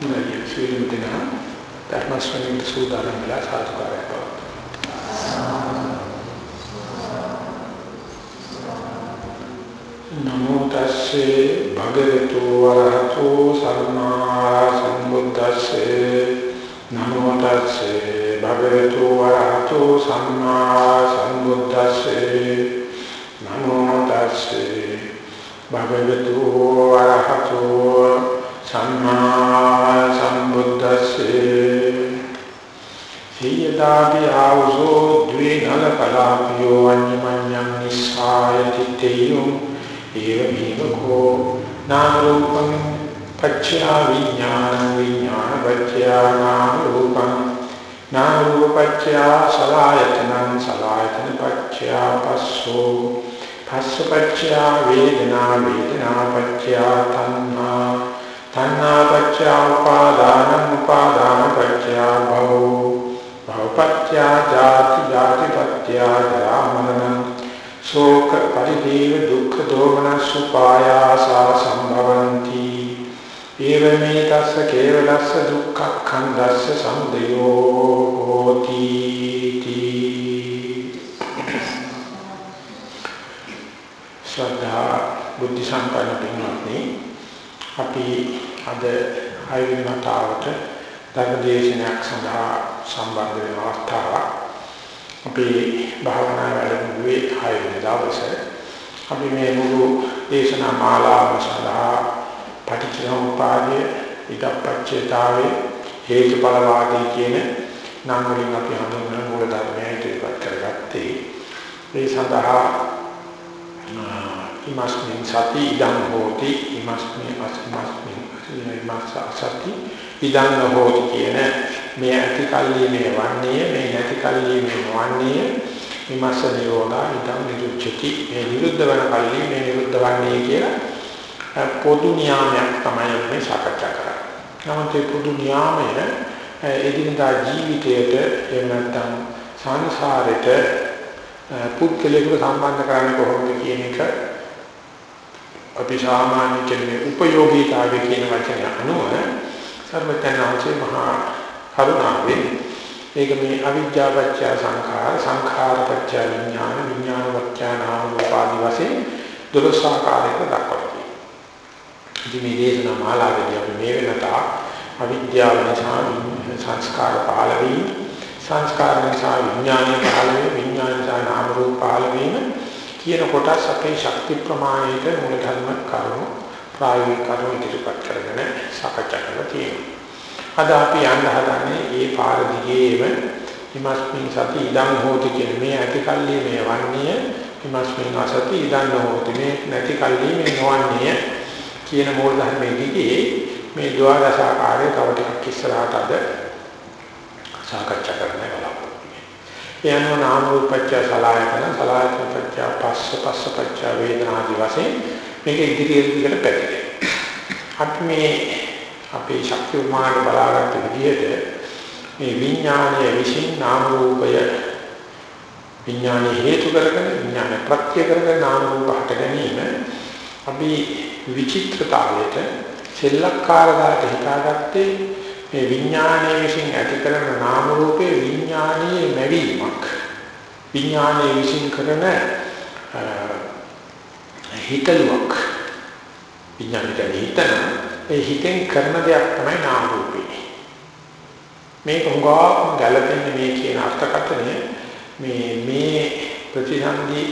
නැගී සියලුම දෙනා ධර්ම ශ්‍රවණයට සූදානම් වෙලා සාදුකාරය නමෝ තස්සේ භගවතු වරහතෝ සම්මා සම්බුද්දස්සේ නමෝ තස්සේ භගවතු වරහතෝ සම්මා සම්බුද්දස්සේ නමෝ තස්සේ භගවතු වරහතෝ සම්මා සම්බුද්දස්සේ. සියදාපි ආවසෝ ද්වේ නල කලාපියෝ අඤ්ඤමඤ්ඤං නිස්සාය තිත්තේයෝ. ඒවමේවකෝ නාම රූපං පච්චා විඥාන විඥාන පච්චා නාම රූපං නාම රූප පච්චා සලආයතනං සලආයතන පච්චා පස්සෝ. පස්ස පච්චා වේදනා වේදනා පච්චා තණ්හා. තණ්හා පච්චා උපාදානං උපාදාන පච්චා භවෝ භව පච්චා ජාති ජාති පච්චා ජරා මරණං ශෝක පරිදේව දුක්ඛ දෝමනස් උපායාසා සම්භවಂತಿ ඒවමේ තස්ස කේවලස්ස දුක්ඛ ඛණ්ඩස්ස සමුදයෝ හෝති ශ්‍රද්ධා බුද්ධ සම්පන්න පින්වත්නි අපි අද ආයුධ මතාවට ධර්ම දේශනයක් සඳහා සම්බන්ධ වෙන අවස්ථාවක්. අපේ භාවනා වැඩමුළුවේ 6 වෙනි දවසේ අපි මේ මුළු දේශනා මාලාව සඳහා පටිච්චසමුපාදයේ ඉදප්පච්චේතාවේ හේතුඵලවාදී කියන නම් වලින් අපි හඳුන්වන මූල ධර්මයන් ඉදිරිපත් කරගත්තේ. මේ සඳහා ඉමස්මින් සති ඉදං හෝති ඉමස්මින් අස්මස්මින් ඉමස්ස සති ඉදං හෝති කියන මේ ඇති කල්ලි මේ වන්නේ මේ නැති කල්ලි මේ වන්නේ විමස්ස නිරෝධා ඊටම නිරුච්චති මේ නිරුද්ධ වන කල්ලි මේ නිරුද්ධ වන්නේ කියලා පොදු නියාමයක් තමයි මේ සාකච්ඡා කරන්නේ. නමුත් මේ පොදු නියාමය එදිනදා ජීවිතයට එහෙම නැත්නම් සංසාරෙට පුද්ගලයෙකුට සම්බන්ධ කරන්නේ කොහොමද කියන එක අපි සාමාන්‍ය කියන්නේ උපයෝගීතාවය කියන වචනය අනුව සර්වඥාන්සේ මහා කරුණාවෙන් ඒක මේ අවිජ්ජාපච්චය සංඛාර සංඛාරපච්චය විඥාන විඥානපච්චය නාම රූපාදි වශයෙන් දොළොස්ආකාරයක දක්වනවා. ඉතින් මේ දේශනා මාලාවේදී අපි මේ වෙනත අවිද්‍යාව නිසා සංස්කාර පහළ වීම සංස්කාර නිසා විඥානය පහළ වීම විඥාන නිසා නාම රූප පහළ වීම කියන කොටස් අපේ ශක්ති ප්‍රමාණයට මූල ධර්ම කරුණු ප්‍රායෝගික කරුණු ඉදිරිපත් කරගෙන සාකච්ඡා කරලා තියෙනවා. අද අපි යන්න හදන්නේ ඒ පාර දිගේම හිමස්මින් සති ඉදන් හෝති කියන මේ ඇති කල්ලි මේ වන්නේ හිමස්මින් අසති ඉදන් හෝති. මේ නැති කල්ලි මේ නොවන්නේ කියන මූල ධර්මයේ දිගේ මේ ද්වාදශාකාරයේ තව ටිකක් ඉස්සරහට අද සාකච්ඡා කරන්න බලාපොරොත්තු වෙනවා. නාම රූපච්ච සලආයතන සලආයතන පච්ච පස්ස පස්ස පච්ච වේදනා ආදි වශයෙන් මේක ඉදිරියට දිගට පැතිරේ. අපි මේ අපේ ශක්ති උමාන බලාගත් විදිහට මේ විඥානයේ විසින් නාම රූපය විඥානයේ හේතු කරගෙන විඥාන ප්‍රත්‍ය කරගෙන නාම රූප හට ගැනීම අපි විචිත්‍රතාවයට සෙල්ලක්කාරදාට හිතාගත්තේ මේ විඥානයේ විසින් ඇති කරන නාම රූපේ විඥානයේ ලැබීමක් විඥානයේ විසින් කරන හිතලුවක්. විඥානික හිතන. ඒ හිතෙන් කරන දෙයක් තමයි නාම රූපේ. මේක හුඟා ගැළපෙන්නේ මේ කියන අර්ථකථනය. මේ මේ ප්‍රතිසන්දි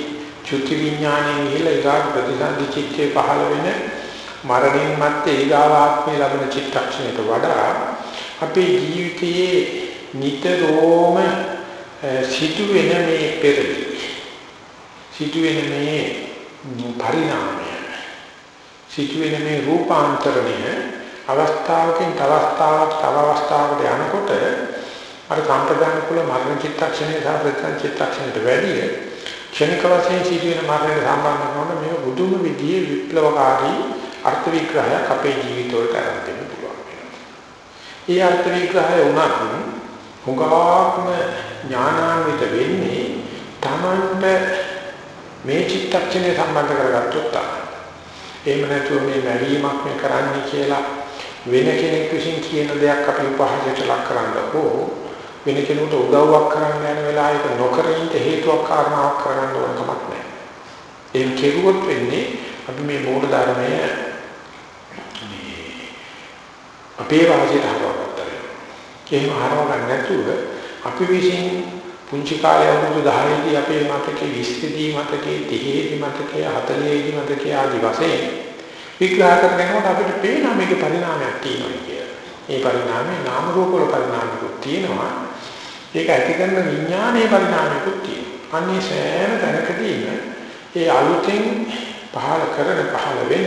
චුති විඥානයේ ඉහළ ඊගා ප්‍රතිසන්දි චිත්තේ පහළ වෙන මරණින් මත්තේ ඊගාවාත්මේ ලැබෙන චිත්තක්ෂණයට වඩා අපේ ජීවිතයේ නිතරම සිදුවෙන මේ පෙරලි සිදුවෙන මේ පරිණාමය සිදුවෙන මේ රූපාන්තරණය අවස්ථාවකින් තව අවස්ථාවක් තව අවස්ථාවකට යනකොට අර සම්ප්‍රදාන කුල මරණ චිත්තක්ෂණය සහ ප්‍රත්‍යක්ෂ චිත්තක්ෂණයට වැඩිය ක්ෂණික වශයෙන් සිදුවෙන මරණයට සම්බන්ධ කරන මේ බුදුම විදියේ විප්ලවකාරී අර්ථ විග්‍රහයක් අපේ ජීවිතවලට අරන් දෙන්න පුළුවන් වෙනවා. ඒ අර්ථ විග්‍රහය උනත් හුඟාක්ම ඥානාන්විත වෙන්නේ Tamanට මේ චිත්තක්ෂණය සම්බන්ධ කරගත්තොත් තමයි. එහෙම නැතුව මේ මැවීමක් මේ කරන්නේ කියලා වෙන කෙනෙක් විසින් කියන දෙයක් අපි උපහාසයට ලක් කරන්න හෝ වෙන කෙනෙකුට උදව්වක් කරන්න යන වෙලාවක නොකර ඉන්න හේතුවක් කාරණාවක් කරන්න ඕන කමක් නැහැ. ඒක කෙරුවොත් වෙන්නේ අපි මේ මූල ධර්මය අපේ වාසියට හරවගත්තා වෙනවා. එහෙම හරව ගන්න නැතුව අපි විසින් පුංචි කාලේ අවුරුදු 10 දී අපේ මතකේ 20 දී මතකේ 30 දී මතකේ 40 දී මතකේ ආදි වශයෙන් විග්‍රහ කරනකොට අපිට පේනවා මේකේ පරිණාමයක් තියෙනවා කියලා. ඒ පරිණාමේ නාම රූප වල පරිණාමයක් තියෙනවා. ඒක ඇති කරන විඥානයේ පරිණාමයකුත් තියෙනවා. අන්නේ සෑම තැනකදීම ඒ අලුතෙන් පහළ කරන පහළ වෙන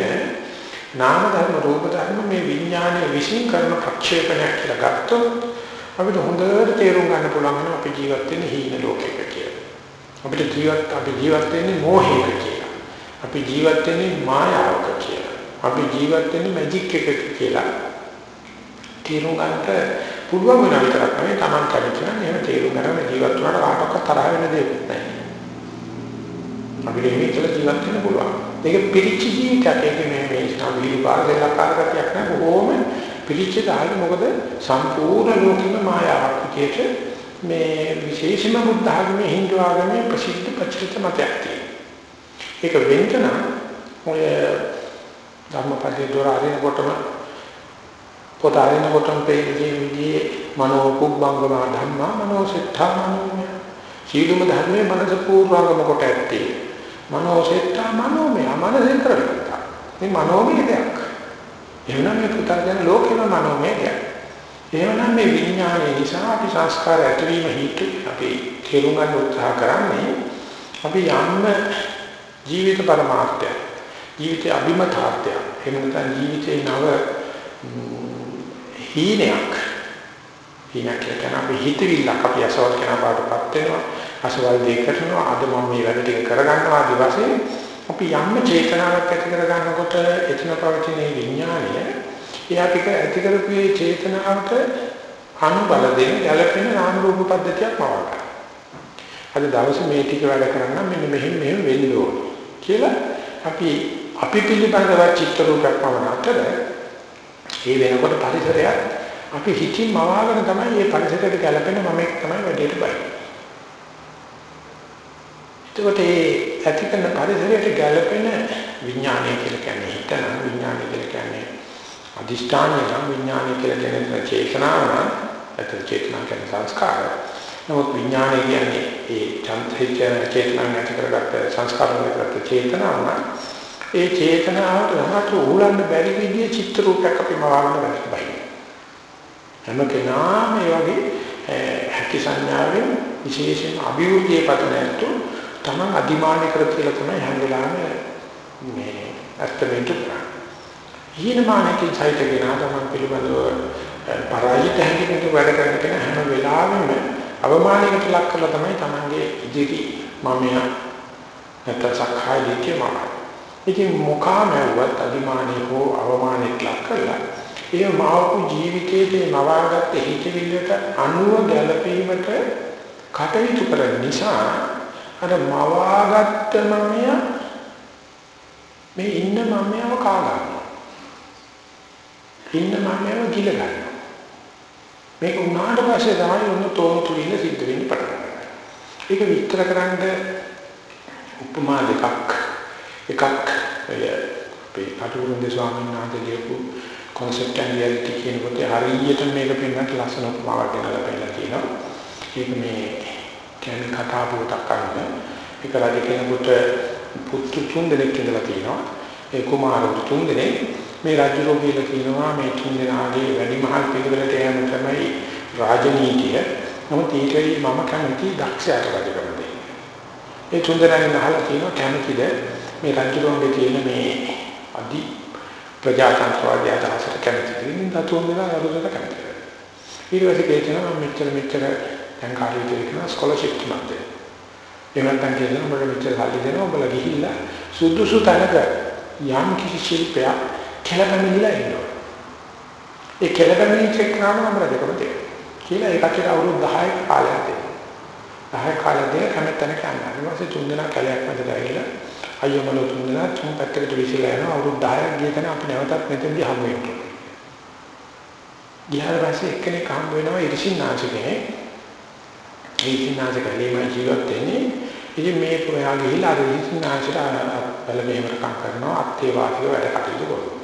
නාම ධර්ම රූප ධර්ම මේ විඥානයේ විශ්ින් කරන ප්‍රක්ෂේපණයක් කියලා ගත්තොත් අපිට හොඳට තේරුම් ගන්න පුළුවන් වෙනවා අපි ජීවත් වෙන්නේ හීන ලෝකයක කියලා. අපිට ජීවත් අපි ජීවත් වෙන්නේ මෝහයක කියලා. අපි ජීවත් වෙන්නේ මායාවක කියලා. අපි ජීවත් වෙන්නේ මැජික් එකක කියලා. තේරුම් ගන්නට පුළුවන් වෙන විතරක් නෙවෙයි Taman කැමති නම් එහෙම තේරුම් ගන්න ජීවත් වුණාට කාටවත් තරහ වෙන දෙයක් නැහැ. අපිට මේක ජීවත් වෙන්න පුළුවන්. ඒක පිරිච්ච ජීවිතයක්. ඒක මේ මේ සම්විලි පාරදෙලකාරකතියක් නෑ බොහොම පිරිච්ච දාහල මොකද සම්පූර්ණ ලෝකෙම මායාවක් විදිහට මේ විශේෂම බුද්ධ ආගමේ හින්දු ආගමේ ප්‍රසිද්ධ ප්‍රචලිත මතයක් තියෙනවා. ඒක වෙන්කන ඔය ධර්මපදයේ දොර අරිනකොටම පොත අරිනකොටම පෙන්නේ විදිහේ මනෝ කුබ්බංගම ධම්මා මනෝ සිතා මනෝමය. සීලුම ධර්මයේ මනස පූර්වාගම කොට ඇත්තේ. මනෝ සිතා මනෝමය මනසෙන් කරගත්තා. මේ මනෝමය දෙයක්. එහෙනම් මේ පුතර්ජන ලෝකෙම මනෝමය දෙයක්. එහෙනම් මේ විඥානය නිසා අපි සංස්කාර ඇතිවීම හේතු අපි තේරුම් ගන්න උත්සාහ කරන්නේ අපි යන්න ජීවිත පරමාර්ථය ජීවිතයේ අභිමතාර්ථය එහෙම නැත්නම් ජීවිතේ නව හීනයක් හීනක් කියන අපි හිතවිල්ලක් අපි අසවල් කෙනා බාටපත් වෙනවා අසවල් දෙයක් කරනවා අද මම මේ වැඩ ටික කරගන්නවා ආදි වශයෙන් අපි යම් චේතනාවක් ඇති කරගන්නකොට එතන පවතින විඥානය එයා ටික ඇති කරපු මේ චේතනාවට අනුබල දෙන ගැළපෙන නාම රූප පද්ධතියක් මවගන්න. අද දවසේ මේ ටික වැඩ කරන්න මෙන්න මෙහෙම මෙහෙම වෙන්න ඕනේ කියලා අපි අපි පිළිබඳව චිත්ත රූපයක් මවන අතර ඒ වෙනකොට පරිසරයක් අපි හිතින් මවාගෙන තමයි මේ පරිසරයට ගැළපෙන මමෙක් තමයි වැඩේට බයි. එතකොට මේ ඇති කරන පරිසරයට ගැළපෙන විඥානය කියලා කියන්නේ හිතන විඥානය කියලා කියන්නේ අදිෂ්ඨානය නම් විඥානය කියලා කියන්නේ චේතනාව නම් ඒතර චේතනා කියන්නේ සංස්කාර. නමුත් විඥානය කියන්නේ ඒ චන්ත්‍රික චේතනා නැති කරගත්ත සංස්කාර වලට චේතනාව නම් ඒ චේතනාවට රහතු උලන්න බැරි විදිහේ චිත්‍ර රූපයක් අපි මවන්න බැහැ. හැම කෙනාම මේ වගේ හැකි සංඥාවෙන් විශේෂයෙන් අභිවෘද්ධියේ පතනැත්තු තමන් අදිමානය කර කියලා තමයි හැම වෙලාවෙම මේ අස්තමෙන්ට කරන්නේ. ඊනමානකින් සයිතගෙන තමන් පිළිබඳව පරාජිත හැකියකට වැඩ කරන කෙනා හැම වෙලාවෙම අවමානයකට ලක් කරලා තමයි තමන්ගේ ඉදිරි මමයා නැත්නම් සක්කාය දිට්ඨිය මම. ඉතින් මොකාමවත් අදිමානිය හෝ අවමානයට ලක් කරලා ඒ මාවු ජීවිතයේ මවාගත්ත හිතවිල්ලට අනුව ගැළපීමට කටයුතු කරන නිසා අර මවාගත්ත මමය මේ ඉන්න මමයව කා ගන්නවා. ඉන්න මමයව ගිල ගන්නවා. මේක උනාට පස්සේ තමයි උන්න තෝම තුලින් සිද්ධ වෙන්නේ පටන් ගන්න. ඒක විස්තර කරන්න උපමා දෙකක් එකක් අපේ කටුකුරුන්දේ ස්වාමීන් වහන්සේ ලියපු concept and reality කියන පොතේ හරියට මේක පෙන්නට ලස්සන උපමාවක් ගෙනලා පෙන්නලා තියෙනවා. ඒක මේ කියන්නේ කතා පොතක් අරගෙන ඒක රජ කෙනෙකුට පුතු තුන් දෙනෙක් ඉඳලා තියෙනවා. ඒ කුමාරවරු තුන් දෙනෙක් මේ රජුරෝ කියලා කියනවා මේ තුන් දෙනාගේ වැඩිමහල් පිළිවෙලට යෑම තමයි රාජනීතිය. නමුත් ඒකයි මම කැමති දක්ෂයාට රජකම දෙන්නේ. ඒ තුන් දෙනාගෙන් අහලා තියෙනවා කැමතිද මේ රජුරෝගේ තියෙන මේ අදි ප්‍රජාතන්ත්‍රවාදී අදහසට කැමතිද? ඉතින් තතුන් දෙනා අරුදට කැමතිද? ඊට පස්සේ කියනවා මෙච්චර මෙච්චර දැන් කාර්යයට කියන ස්කෝලර්ෂිප් තුනක් දෙන්න. එහෙම නැත්නම් කියනවා මට මෙච්චර සල්ලි දෙනවා ඔබලා ගිහිල්ලා සුදුසු තැනක යම් කිසි ශිල්පයක් කෙලපැමිණිලා ඉන්නවා. ඒ කෙලපැමිණි චෙක් කරනවා අපර දෙකම දෙන්න. කියලා ඒකට අවුරුදු 10ක කාලයක් දෙන්න. 10 කාලෙ දෙක කැමැත්තන කරනවා. ඊට පස්සේ තුන් දෙනා කැලයක් මැද ගිහිල්ලා අයියෝ මල තුන් දෙනා තුන් පැත්තකට විසිලා යනවා අවුරුදු 10ක් ගිය තැන අපි නැවතත් මෙතෙන්දී හමු වෙනවා. ගියාට පස්සේ එක්කෙනෙක් හම්බ වෙනවා ඉරිසින්නාංශ කෙනෙක්. ඒ ඉරිසින්නාංශ කලේම ජීවත් වෙන්නේ. ඉතින් මේ පොයා ගිහිල්ලා අර ඉරිසින්නාංශට බල මෙහෙමකම් කරනවා අත්ේ වාසිය වැඩ කටයුතු කරනවා.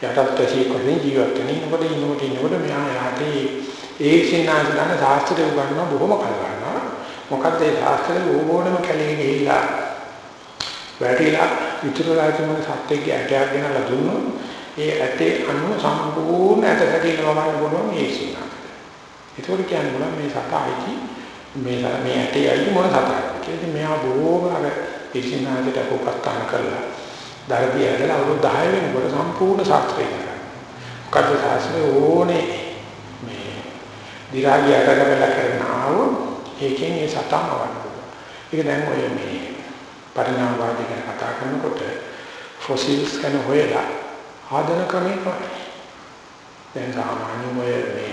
යටත් ඇසී කොහෙන් ජීවත් වෙන්නේ ඉන්නකොට ඉන්නකොට ඉන්නකොට මෙහා යටේ ඒ ඉරිසින්නාංශ ගන්න ශාස්ත්‍රය උගන්වන බොහොම කල් ගන්නවා. මොකද ඒ ශාස්ත්‍රය ඕනම කැලේ ගිහිල්ලා වැටිලා විතරලා තියෙන සත්‍යයේ ඇටයක් ගෙනලා දුන්නොත් ඒ ඇටේ අනුව සම්පූර්ණ ඇට කැටිනව ගන්න පුළුවන් ඒ සිනාට. ඒකෝර කියන්නේ මොනවා මේ සතයිති මේ මේ ඇටේ අයිති මොන සතයි. කියලා මෙයා බොහෝම අර පිළිසිනාකට උපස්ථාන කරලා ධර්මය ඇදලා අවුරුදු 10 වෙනකොට සම්පූර්ණ ශාස්ත්‍රය කරා. මොකද ශාස්ත්‍රය ඕනේ මේ දි รา ගිය අටකවල කරන ආව ඒකෙන් ඒ සතම වන්න. ඒක දැන් ඔය මේ පරිණාමවාදී ගැන කතා කරනකොට ෆොසිල්ස් ගැන හොයලා ආදන ක්‍රමේ තමයි. දැන් සාමාන්‍යම ඔය මේ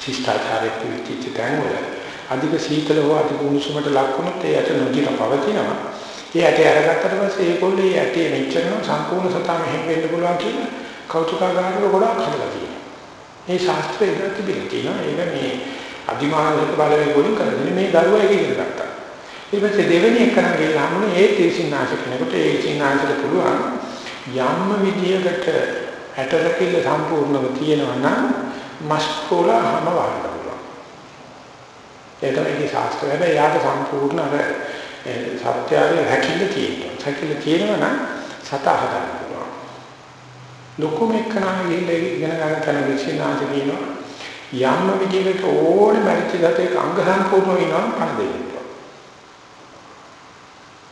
ශිෂ්ටාචාරයේ පිළිච්ච තැන්වල අධික සීතල හෝ අධික උණුසුමට ලක් වුණොත් ඒ ඇට නොදින පවතිනවා. ඒ ඇට අරගත්තට පස්සේ ඒගොල්ලෝ ඒ ඇටේ මෙච්චරම සම්පූර්ණ සතා මෙහෙම වෙන්න පුළුවන් කියන කෞතුකාගාරවල ගොඩාක් හදලා තියෙනවා. මේ ශාස්ත්‍රය ඉඳලා තිබෙනවා කියනවා. ඒක මේ අධිමානසික බලවේග වලින් කරන්නේ මේ දරුවා එක ඉගෙන ගත්තා. ඊට පස්සේ දෙවෙනි එක නම් ගිහලා හමුනේ ඒ තීසිනාශ කෙනෙකුට ඒ තීසිනාශට පුළුවන් යම්ම විදියකට ඇටරකිල්ල සම්පූර්ණව තියෙනවා නම් මස්කෝලා හැම වහන්න පුළුවන්. ඒක තමයි ශාස්ත්‍රය. හැබැයි යාට සම්පූර්ණ අර සත්‍යයේ හැකිල්ල තියෙනවා. හැකිල්ල තියෙනවා නම් සත හදන්න පුළුවන්. ලොකුම එක්කනා ගිහිල්ලා ඉගෙන ගන්න තැන විශ්ිනාශ කියනවා. යම්ම විදියකට ඕනේ මරිච්ච දතේ අංග සම්පූර්ණ වෙනවා පණ දෙන්න.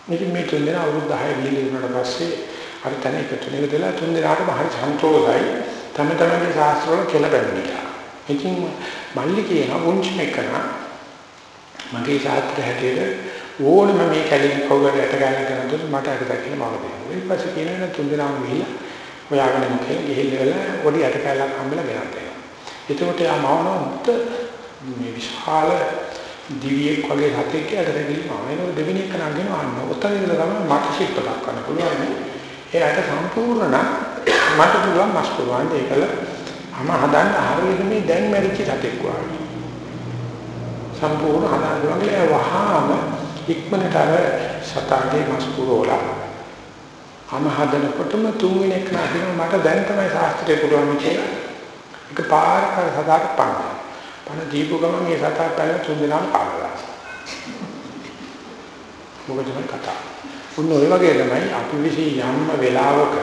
ඉතින් මේ තුන් දෙනා අවුරුදු 10 ගිහින් ඉන්නට පස්සේ අර තැන එකතු වෙලා තුන් දෙනාටම හරි සන්තෝෂයි තම තමන්ගේ ශාස්ත්‍රවල කියලා බැලුවා. ඉතින් මල්ලි කියන වුංචි මෙකන මගේ ශාස්ත්‍ර හැටියට ඕනම මේ කලින් කවුරුහරි අට ගන්න කරනකොට මට අර දකින්න මම දෙනවා. ඊට පස්සේ කියනවා තුන් දෙනාම ගිහිල්ලා ඔයාගෙන මොකද ගිහිල්ලා පොඩි අට කැලක් හම්බෙලා ගෙනත් එනවා. එතකොට යා මවන මේ විශාල දිවියෙක් වගේ හතෙක් යට දෙවිලා ඒක දෙවෙනි එක නගෙන ආන්න. ඔතන ඉඳලා තමයි මට ශිල්ප දක්වන්න පුළුවන්. ඒකට සම්පූර්ණ මට පුළුවන් මස් පුළුවන් ඒකල අම හදන්න ආරෙන්න මේ දැන් මැරිච්ච හතෙක් වගේ. සම්පූර්ණ හදන්න වගේ වහාම ඉක්මනට අර සතාගේ මස් පුරවලා අම හදනකොටම තුන්වෙනි එක නගෙන මට දැන් තමයි ශාස්ත්‍රය පුළුවන් කියලා. එක පාරක සදාට පන්න. පණ දීපු ගමන් මේ සතා පැල තුන් දෙනාම පාගලා. මොකද මේ කතා. උන් ඔය වගේ තමයි අපි විශ්ී යම්ම වෙලාවක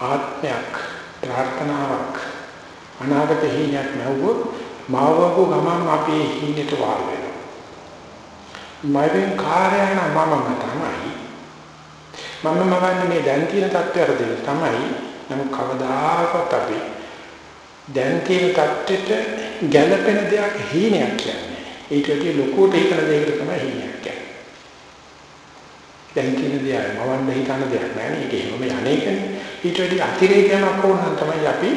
ආත්මයක් ප්‍රාර්ථනාවක් අනාගත හිණයක් නැවුවොත් මවවපු ගමන් අපි හින්නට වාර වෙනවා. මවෙන් කාර්යයන මමම තමයි. මම මවන්නේ මේ දැන් තියෙන தත්ත්වයට දෙන්න තමයි. නමුත් කවදාකවත් අපි දැන් තියෙන தත්ත්වෙට ගැළපෙන දෙයක් හීනයක් කියන්නේ. ඊට වඩා ලොකුට හිතන දෙයකට තමයි හීනයක් කියන්නේ. දැන් තියෙන දේ මවන්න හිතන දෙයක් නෑනේ. ඒක එහෙමම යන්නේ කියන්නේ. ඊට වඩා අතිරේකයක් ඕන නම් තමයි අපි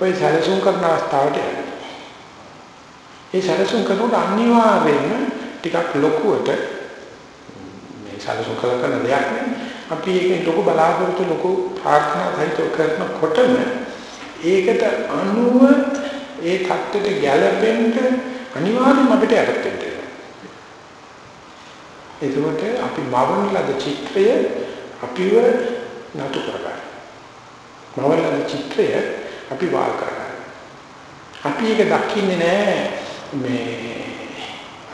ඔය සැලසුම් කරන අවස්ථාවට යන්නේ. ඒ සැලසුම් කරනකොට අනිවාර්යයෙන්ම ටිකක් ලොකුවට මේ සැලසුම් කරන දෙයක් නේ. අපි ඒකෙන් ලොකු බලාපොරොත්තු ලොකු ප්‍රාර්ථනා සහිතව කරනකොටම ඒකට අනුව ඒ தත්ත්වයට ගැළපෙන්න අනිවාර්යයෙන්ම අපිට යටත් වෙන්න එතකොට අපි මවන ලද චිත්‍රය අපිව නතු කරගන්න. මවන ලද චිත්‍රය අපි වාල් කරගන්න. අපි ඒක දකින්නේ නැහැ මේ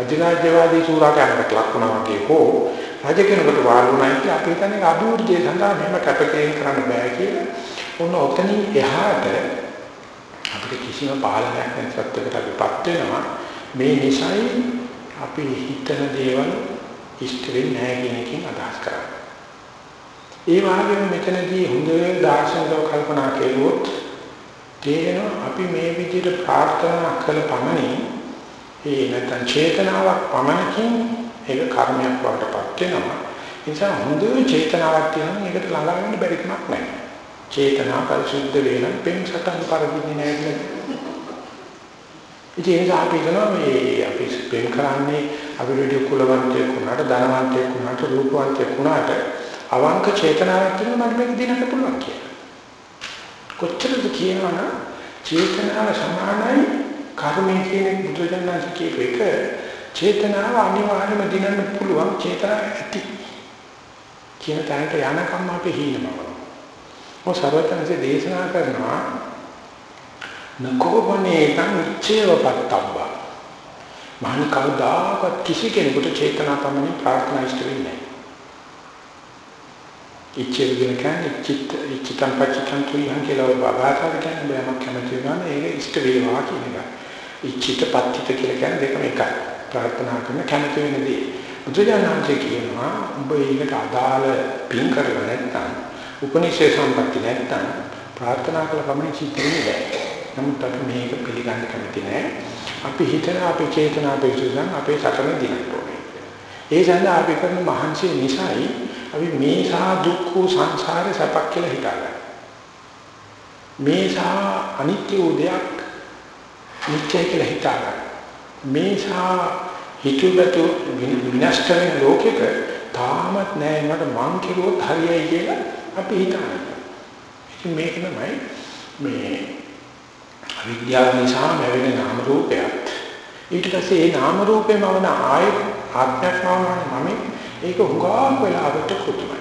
අධිරාජ්‍යවාදී සූරාකරණකට ලක් වුණා වගේ හෝ රජ කෙනෙකුට වාල් වුණා කියලා අපි හිතන්නේ අභිවෘද්ධිය සඳහා මෙහෙම කැපකිරීම කරන්න බෑ කියලා. ඔන්න ඔතනින් එහාට අපිට කිසිම පාලනයක් නැති සත්‍යයකට අපිපත් වෙනවා මේ නිසයි අපි හිතන දේවල් ඉෂ්ට වෙන්නේ නැහැ කියන එකකින් අදහස් කරන්නේ. ඒ වගේම මෙතනදී හොඳ දාර්ශනිකව කල්පනා කෙරුවොත් තේරෙනවා අපි මේ විදිහට ප්‍රාර්ථනා කළ පමණින් ඒ නැත්නම් චේතනාවක් පමණකින් ඒක කර්මයක් වඩටපත් වෙනවා. ඒ නිසා හොඳ චේතනාවක් තියෙනවා මේකට ළඟා වෙන්න බැරි කමක් නැහැ. චේතනා පරිසුද්ධ වෙන පෙන් සටන් පරිදින්නේ නැහැ ඉතින් ඒක අපි කරනවා මේ අපි පෙන් කරන්නේ අපි රෙඩියෝ කුලවන්තයෙක් වුණාට ධනවන්තයෙක් වුණාට රූපවන්තයෙක් වුණාට අවංක චේතනාවක් තියෙනවා මට මේක දිනන්න පුළුවන් කියලා. කොච්චරද කියනවනම් චේතනාව සමානයි කර්මය කියන බුදුජානක කියප එක චේතනාව අනිවාර්යයෙන්ම දිනන්න පුළුවන් චේතනාව ඇති කියන තැනට යනකම් අපි හීනමව. ඔය සර්වඥන්සේ දේශනා කරනවා නකෝබනේ තං ඉච්ඡේව පත්තබ්බා. මහනි කවදාකවත් කිසි කෙනෙකුට චේතනා පමණින් ප්‍රාර්ථනා ඉෂ්ට වෙන්නේ නැහැ. ඉච්ඡේ කියන කියන්නේ චිත්ත ඉච්ඡතම් පච්චතම් තුයන් කියලා බබාතර කියන්නේ බෑමක් කැමති වෙනවා ඒක ඉෂ්ට වේවා කියන එක. ඉච්ඡිත පත්‍තිත කියලා කියන්නේ දෙකම එකයි. ප්‍රාර්ථනා කරන කැමති වෙන දේ. බුදුජානකේ කියනවා ඔබ ඒකට අදාළ පින් කරලා නැත්නම් උපනිෂේ සම්පatti නැත්නම් ප්‍රාර්ථනා කළ පමණ චිත්ත වෙන්නේ නැහැ. නමුත් අපි මේක පිළිගන්න කැමති නැහැ. අපි හිතන අපේ චේතනා අපේ සුසන් අපේ සතරන දිනන්න ඕනේ. ඒ සඳහා අපි කරන මහන්සිය නිසායි අපි මේ සා දුක්ඛ සංසාරේ සපක් කියලා හිතන්නේ. මේ සා අනිත්‍ය උදයක් නිත්‍ය කියලා හිතන්නේ. මේ සා හිතුවතු විනෂ්ට වෙන ලෝකෙක තාමත් නෑ මට මං කිරුවොත් හරියයි කියලා අපි හිතන්නේ. ඉතින් මේක තමයි මේ අවිද්‍යාව නිසා ලැබෙන නාම රූපයක්. ඊට පස්සේ ඒ නාම රූපේම වන ආය ආත්මයක්ම මම ඒක හුඟක් වෙලාවට කුතුමයි.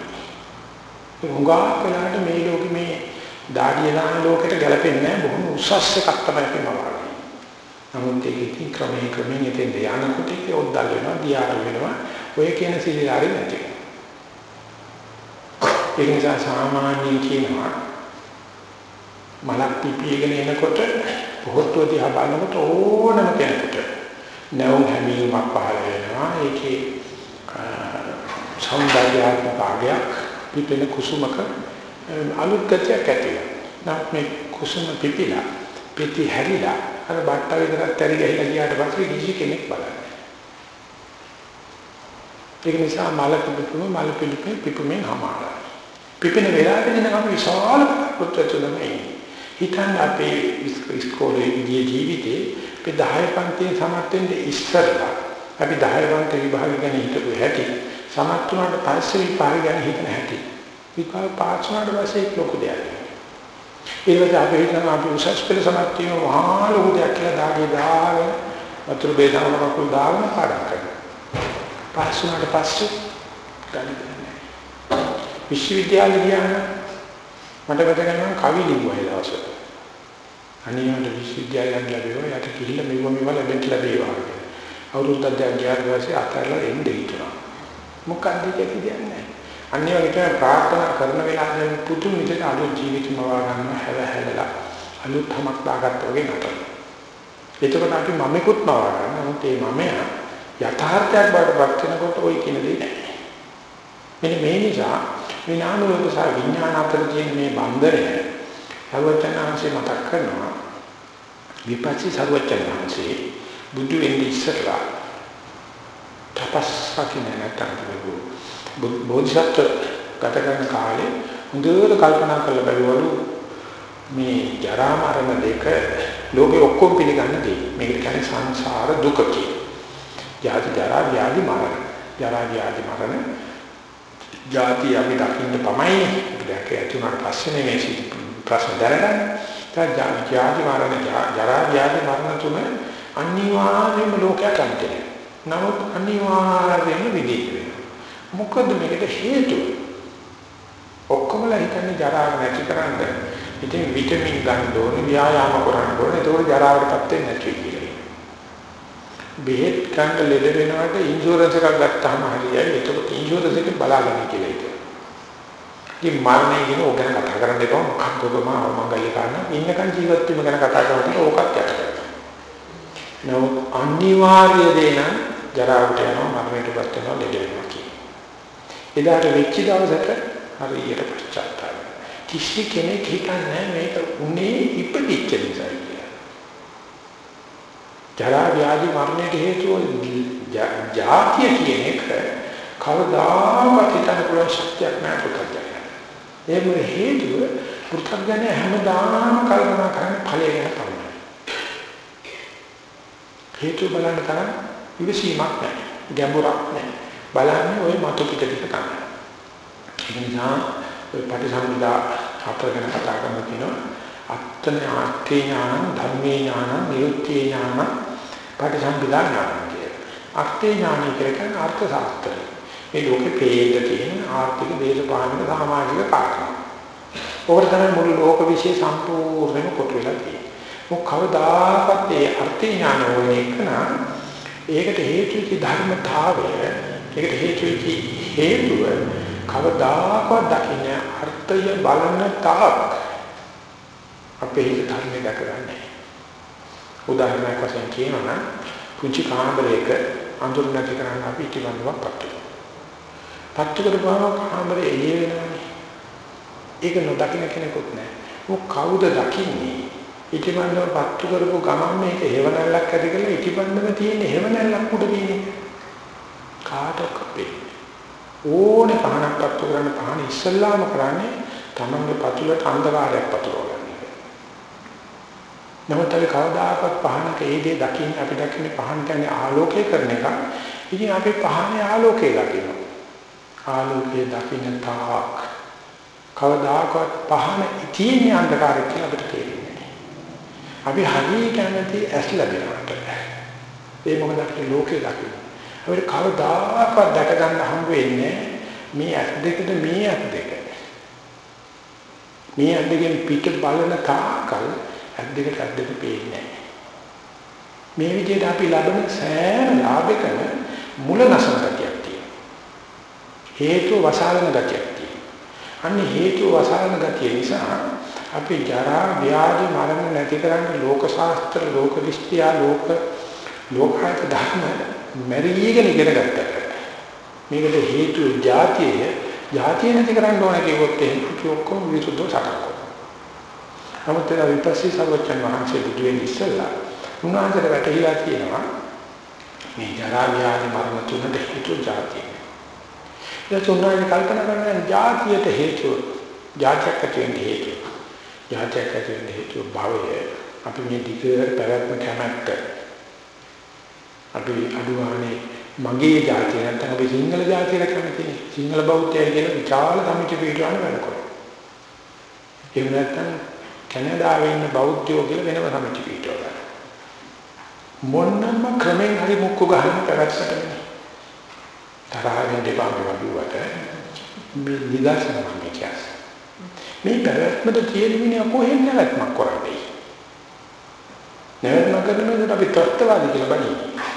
හුඟක් වෙලාවට මේ ලෝකෙ මේ දාඩිය දාන ලෝකෙට ගැලපෙන්නේ නැහැ බොහොම උසස් එකක් තමයි අපි මවන්නේ. නමුත් ඒක ඉතින් ක්‍රමයෙන් ක්‍රමයෙන් එතෙන් යනකොට ඒක ඔද්දල් වෙනවා, දියාර වෙනවා. ඔය කියන සිලිලාරි නැති. ඒ නිසා සාමාන්‍යයෙන් කියනවා මලක් පිපිගෙන එනකොට පොහොත්තුව දිහා බලනකොට ඕනම කෙනෙකුට නැවුම් හැමීමක් පහළ වෙනවා. ඒකේ සෞන්දර්යාත්මක භාගයක් පිපෙන කුසුමක අලුත් ගතියක් ඇති වෙනවා. මේ කුසුම පිපිලා පිටි හැරිලා අර බට්ට විතරක් ඇරි ගහලා ගියාට පස්සේ කිසි කෙනෙක් බලන්නේ. ඒක නිසා මල පිපුම මල පිපුමේ පිපුමෙන් හමාරයි. පිපෙන වෙලාවෙදී නම් අපි විශාල පුත්‍රතුලමයි. හිතන්න අපේ ඉස්කෝලේ ගිය ජීවිතේ අපි 10 පන්තියේ සමත් වෙන්න ඉස්සරලා අපි 10 පන්ති විභාග ගැන හිතපු හැටි සමත් වුණාට පස්සේ විභාග ගැන හිතන හැටි විභාග පාස් වුණාට පස්සේ ලොකු දෙයක්. ඊළඟට අපි හිතනවා අපි උසස් පෙළ සමත් වීම මහා ලොකු දෙයක් කියලා දාගේ දාගෙන වතුර බේදවල කකුල් දාගෙන පාඩම් කරනවා. පාස් වුණාට පස්සේ ගන්නේ විශ්වවිද්‍යාලේ ගියාම මට මතක නම් කවි ලිව්වා ඒ දවස්වල. අනිවාර්ය විශ්වවිද්‍යාලයක් ලැබෙනවා යට කිහිල්ල මෙව මෙව ලැබෙන්න ලැබේවා. අවුරුද්දක් ගියාට පස්සේ අතහැරලා එන්න හිතනවා. මොකක්ද කියන්නේ? අන්නේ වගේ ප්‍රාර්ථනා කරන වෙලාවෙ පුදුම විදිහට අලුත් ජීවිතම වගන්න හැව හැලලා අලුත් තමක් දාගත්ත වගේ නතර. එතකොට අපි මමෙකුත් මවා ගන්න. නමුත් මේ මමයා යථාර්ථයක් බවට පත් වෙනකොට ওই කියන දේ නැහැ. මෙන්න මේ නිසා මේ නාම රූප සහ විඥාන අතර තියෙන මේ බන්ධනය අවචනාංශේ මතක් කරනවා. විපස්සී සර්වචනාංශේ බුදු වෙන්නේ ඉස්සරලා තපස්සකින් නැත්නම් බෝධිසත්ව ගත කරන කාලේ හොඳට කල්පනා කරලා බලවලු මේ ජරා මරණ දෙක ලෝකෙ ඔක්කොම පිළිගන්න දේ. මේකට කියන්නේ සංසාර දුක කියලා. ජාති ජරා ව්‍යාධි මරණ. ජරා ව්‍යාධි මරණ. ජාති අපි දකින්න තමයි දැක ඇතුණාට පස්සේ නෙමෙයි ප්‍රශ්න දැනගන්න. තා ජාති මරණ ජරා ව්‍යාධි මරණ තුන අනිවාර්යයෙන්ම ලෝකයක් අන්තේ. නමුත් අනිවාර්යයෙන්ම විදේක වෙනවා. මොකද මේකට හේතුව? ඔක්කොමලා හිතන්නේ ජරාව නැති කරන්න. ඉතින් විටමින් ගන්න ඕනේ, ව්‍යායාම කරන්න ඕනේ. ඒක ජරාවටපත් වෙන්නේ නැති කියලා. බෙහෙත් ගන්න ලෙඩ වෙනවට ඉන්ෂුරන්ස් එකක් ගත්තාම හරියයි. ඒකට ඉන්ෂුරන්ස් එක බලාගන්න කියලා හිතනවා. ඉතින් මරණය කියන ඕක ගැන කතා කරන්න එපා. මොකක්ද ඔබ මංගල්‍ය කාරණා. ඉන්නකන් ජීවත් වීම ගැන කතා කරනකොට ඕකත් යට කරනවා. නමුත් අනිවාර්ය දේ නම් ජරාවට යනවා, මරණයටපත් වෙනවා, ලෙඩ වෙනවා කියන එදාට වෙච්ච දවසට හරියට පශ්චාත්තාප කිසි කෙනෙක් හිතන්නේ මේක උනේ ඉපදිච්ච නිසා කියලා. ජරා ව්‍යාධි මරණයට හේතුව ජාතිය කියන එක කවදාවත් හිතන්න පුළුවන් ශක්තියක් නැහැ පුතග්ජනය. ඒම හේතුව පුතග්ජනය හැමදාම කල්පනා කරන්නේ ඵලය ගැන තමයි. හේතු බලන්න තරම් ඉවසීමක් නැහැ. ගැඹුරක් නැහැ. බලන්නේ ওই මතු පිට ටික තමයි. ඒ නිසා ඔය පටිසම්භිදා හතර ගැන කතා කරන කෙනා අර්ථන ආර්ථේ ඥාන ධර්මේ ඥාන නිරුක්ති ඥාන පටිසම්භිදා ඥාන කිය. අර්ථේ ඥාන කියන්නේ අර්ථ ශාස්ත්‍රය. මේ ලෝකේ පේන්න තියෙන ආර්ථික දේශපාලනික සමාජික කාරණා. ඕකට තමයි මුළු ලෝක විශ්ය සම්පූර්ණයෙන්ම කොට වෙලා තියෙන්නේ. මොක කවදාකවත් ඒ අර්ථේ ඥාන වුණේ කන ඒකට හේතු වෙච්ච ධර්මතාවය ඒකට හේතු වෙච්ච හේතුව කවදාකවත් දකින්න අර්ථය බලන තාක් අපේ හිත ධර්මයේ දැකගන්නේ. උදාහරණයක් වශයෙන් කියනවා නම් පුංචි කාමරයක අඳුර නැති කරන්න අපි ඉටිවන්නවා පත්තු. පත්තු කරපුවාම කාමරේ එළිය වෙනවනේ. ඒක නොදකින්න කෙනෙකුත් නැහැ. ਉਹ කවුද දකින්නේ? ඉටිවන්ව පත්තු කරපු ගමන් මේක හේවණල්ලක් ඇති කරලා ඉටිවන්නම තියෙන හේවණල්ලක් උඩ තියෙන්නේ. කාටවත් අපේ ඕනේ පහනක් පත්තු කරන්න පහන ඉස්සල්ලාම කරන්නේ තමන්ගේ පතුලට අන්ධකාරයක් පතුරවගන්න එක. නමුත් අපි කවදාකවත් පහනක ඒ දේ දකින්න අපි දකින්නේ පහන් කියන්නේ ආලෝකය කරන එක. ඉතින් අපි පහනේ ආලෝකය දකිනවා. ආලෝකය දකින්න තාක් කවදාකවත් පහන තියෙන අන්ධකාරය කියලා අපිට තේරෙන්නේ අපි හරිය කැමති ඇස් ලැබෙනවට. ඒ මොකද අපි ලෝකේ දකිනවා. අපිට කවදාකවත් දැක ගන්න හම්බ වෙන්නේ මේ ඇස් දෙකද මේ ඇස් දෙක. මේ ඇස් දෙකෙන් පිට බලන තාකල් ඇස් දෙකට ඇස් දෙක පේන්නේ මේ විදිහට අපි ලබන සෑම ලාභකම මුල නැසන ගතියක් තියෙනවා. හේතු වසාලන ගතියක් තියෙනවා. අන්න හේතු වසාලන ගතිය නිසා අපි ජරා ව්‍යාධි මරණ නැති කරන්න ලෝක ශාස්ත්‍ර ලෝක විශ්ත්‍යා ලෝක ලෝකායත ධර්ම මෙරීගෙන ඉගෙන ගත්තා. මේකට හේතුව જાතිය, જાතිය නැති කරන්න ඕන කිව්වොත් ඒක ඔක්කොම විරුද්ධව සටහන් නමුත් ඒ විපස්සී සර්වචන් වහන්සේ බුදුන් ඉස්සල්ලා උන්වහන්සේට වැටහිලා කියනවා මේ ජරා ව්‍යාධි මරණ තුනට හේතු જાතිය. ඒ තුන්වෙනි කල්පනා කරන જાතියට හේතුව, જાතියක් ඇතිවෙන හේතුව, જાතියක් ඇතිවෙන හේතුව භවය. අපි මේ දිගට පැවැත්ම කැමැත්ත අපි අඩුවානේ මගේ ජාතිය නැත්නම් අපි සිංහල ජාතිය කැමතිනේ. සිංහල බෞද්ධය කියන විශාල සමිති පිටවන වැඩ කරනවා. එහෙම නැත්නම් කැනඩාවේ ඉන්න බෞද්ධයෝ කියලා වෙනම සමිති පිටවලා. මොන්නම ක්‍රමෙන් හරි මුක්කු ගහන්න පැවැත්මට වෙන්නේ. තරහින් දෙපා වඩුවට මේ නිදර්ශන මම කියස්. මේ පැවැත්මට තියෙන මිනිහ කොහෙන් නැවැත්මක් කරන්නේ? නැවැත්මක් කරනකොට අපි තත්ත්වවාදී කියලා බණින්නේ.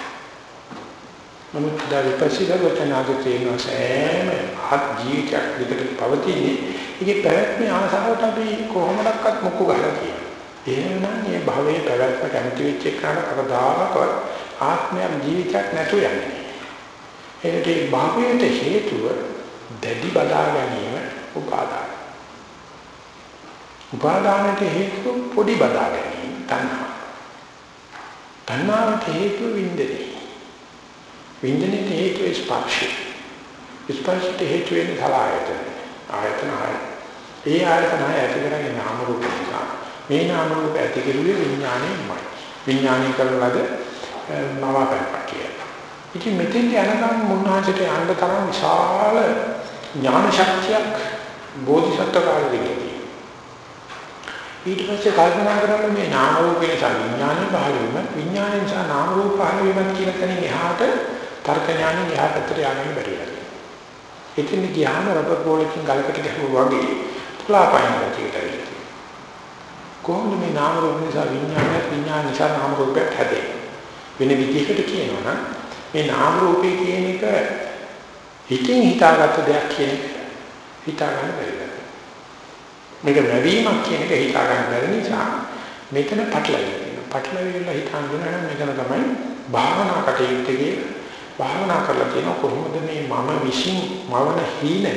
නමුත් දා විපස්සී වචනාගේ තියෙන සෑම හත් ජීවිතයක් විතර පවතින්නේ ඒකේ පැවැත්මේ ආසාවට අපි කොහොමඩක්වත් මුක්කු ගහලා තියෙනවා. එහෙනම් මේ භවයේ පැවැත්ම කැමති වෙච්ච එකට කවදාකවත් ආත්මයක් ජීවිතයක් නැතු යන්නේ. ඒකට භවයට හේතුව දැඩි බදා ගැනීම උපාදාන. උපාදානට හේතුව පොඩි බදා ගැනීම තණ්හා. තණ්හාවට හේතුව වින්දනය. විඳිනේ හේතු ස්පර්ශය. ස්පර්ශයට හේතු වෙන්නේ සලආයතන. ආයතන හය. ඒ ආයතන හය ඇති කරන්නේ නාම රූප නිසා. මේ නාම රූප ඇති කෙරුවේ විඥාණයමයි. විඥාණය කරලද නවකල්පකිය. ඉතින් මෙතෙන් යනකම් මුන්නාචට යන්න තරම් විශාල ඥාන ශක්තියක් බෝධිසත්ව කාලෙදී ඊට පස්සේ කල්පනා කරලා මේ නාම රූපේ නිසා විඥානය පහළ වීම විඥානය නිසා නාම රූප පහළ වීම කියන තැනින් එහාට තර්ක ඥානෙ එහා පැත්තට යන්න බැරි වෙනවා. ඉතින් ගියාම රබර් බෝලකින් ගලකට ගැහුවා වගේ තුලාපයින් ගැටියට ඇවිල්ලා. කොහොමද මේ නාම රූප නිසා විඥානය විඥාන නිසා නාම රූපයක් හැදෙන්නේ? වෙන විදිහකට කියනවා නම් මේ නාම රූපේ කියන එක හිතින් හිතාගත්ත දෙයක් කියන එක හිතා ගන්න බැරි වෙනවා. මේක ලැබීමක් කියන එක හිතා ගන්න බැරි නිසා මෙතන පටලවිලා. පටලවිලා හිතාගෙන නම් මෙතන තමයි භාවනා කටයුත්තේ භාවනා කරලා තියෙන කොහොමද මේ මම විශ්ින් මවන හීනය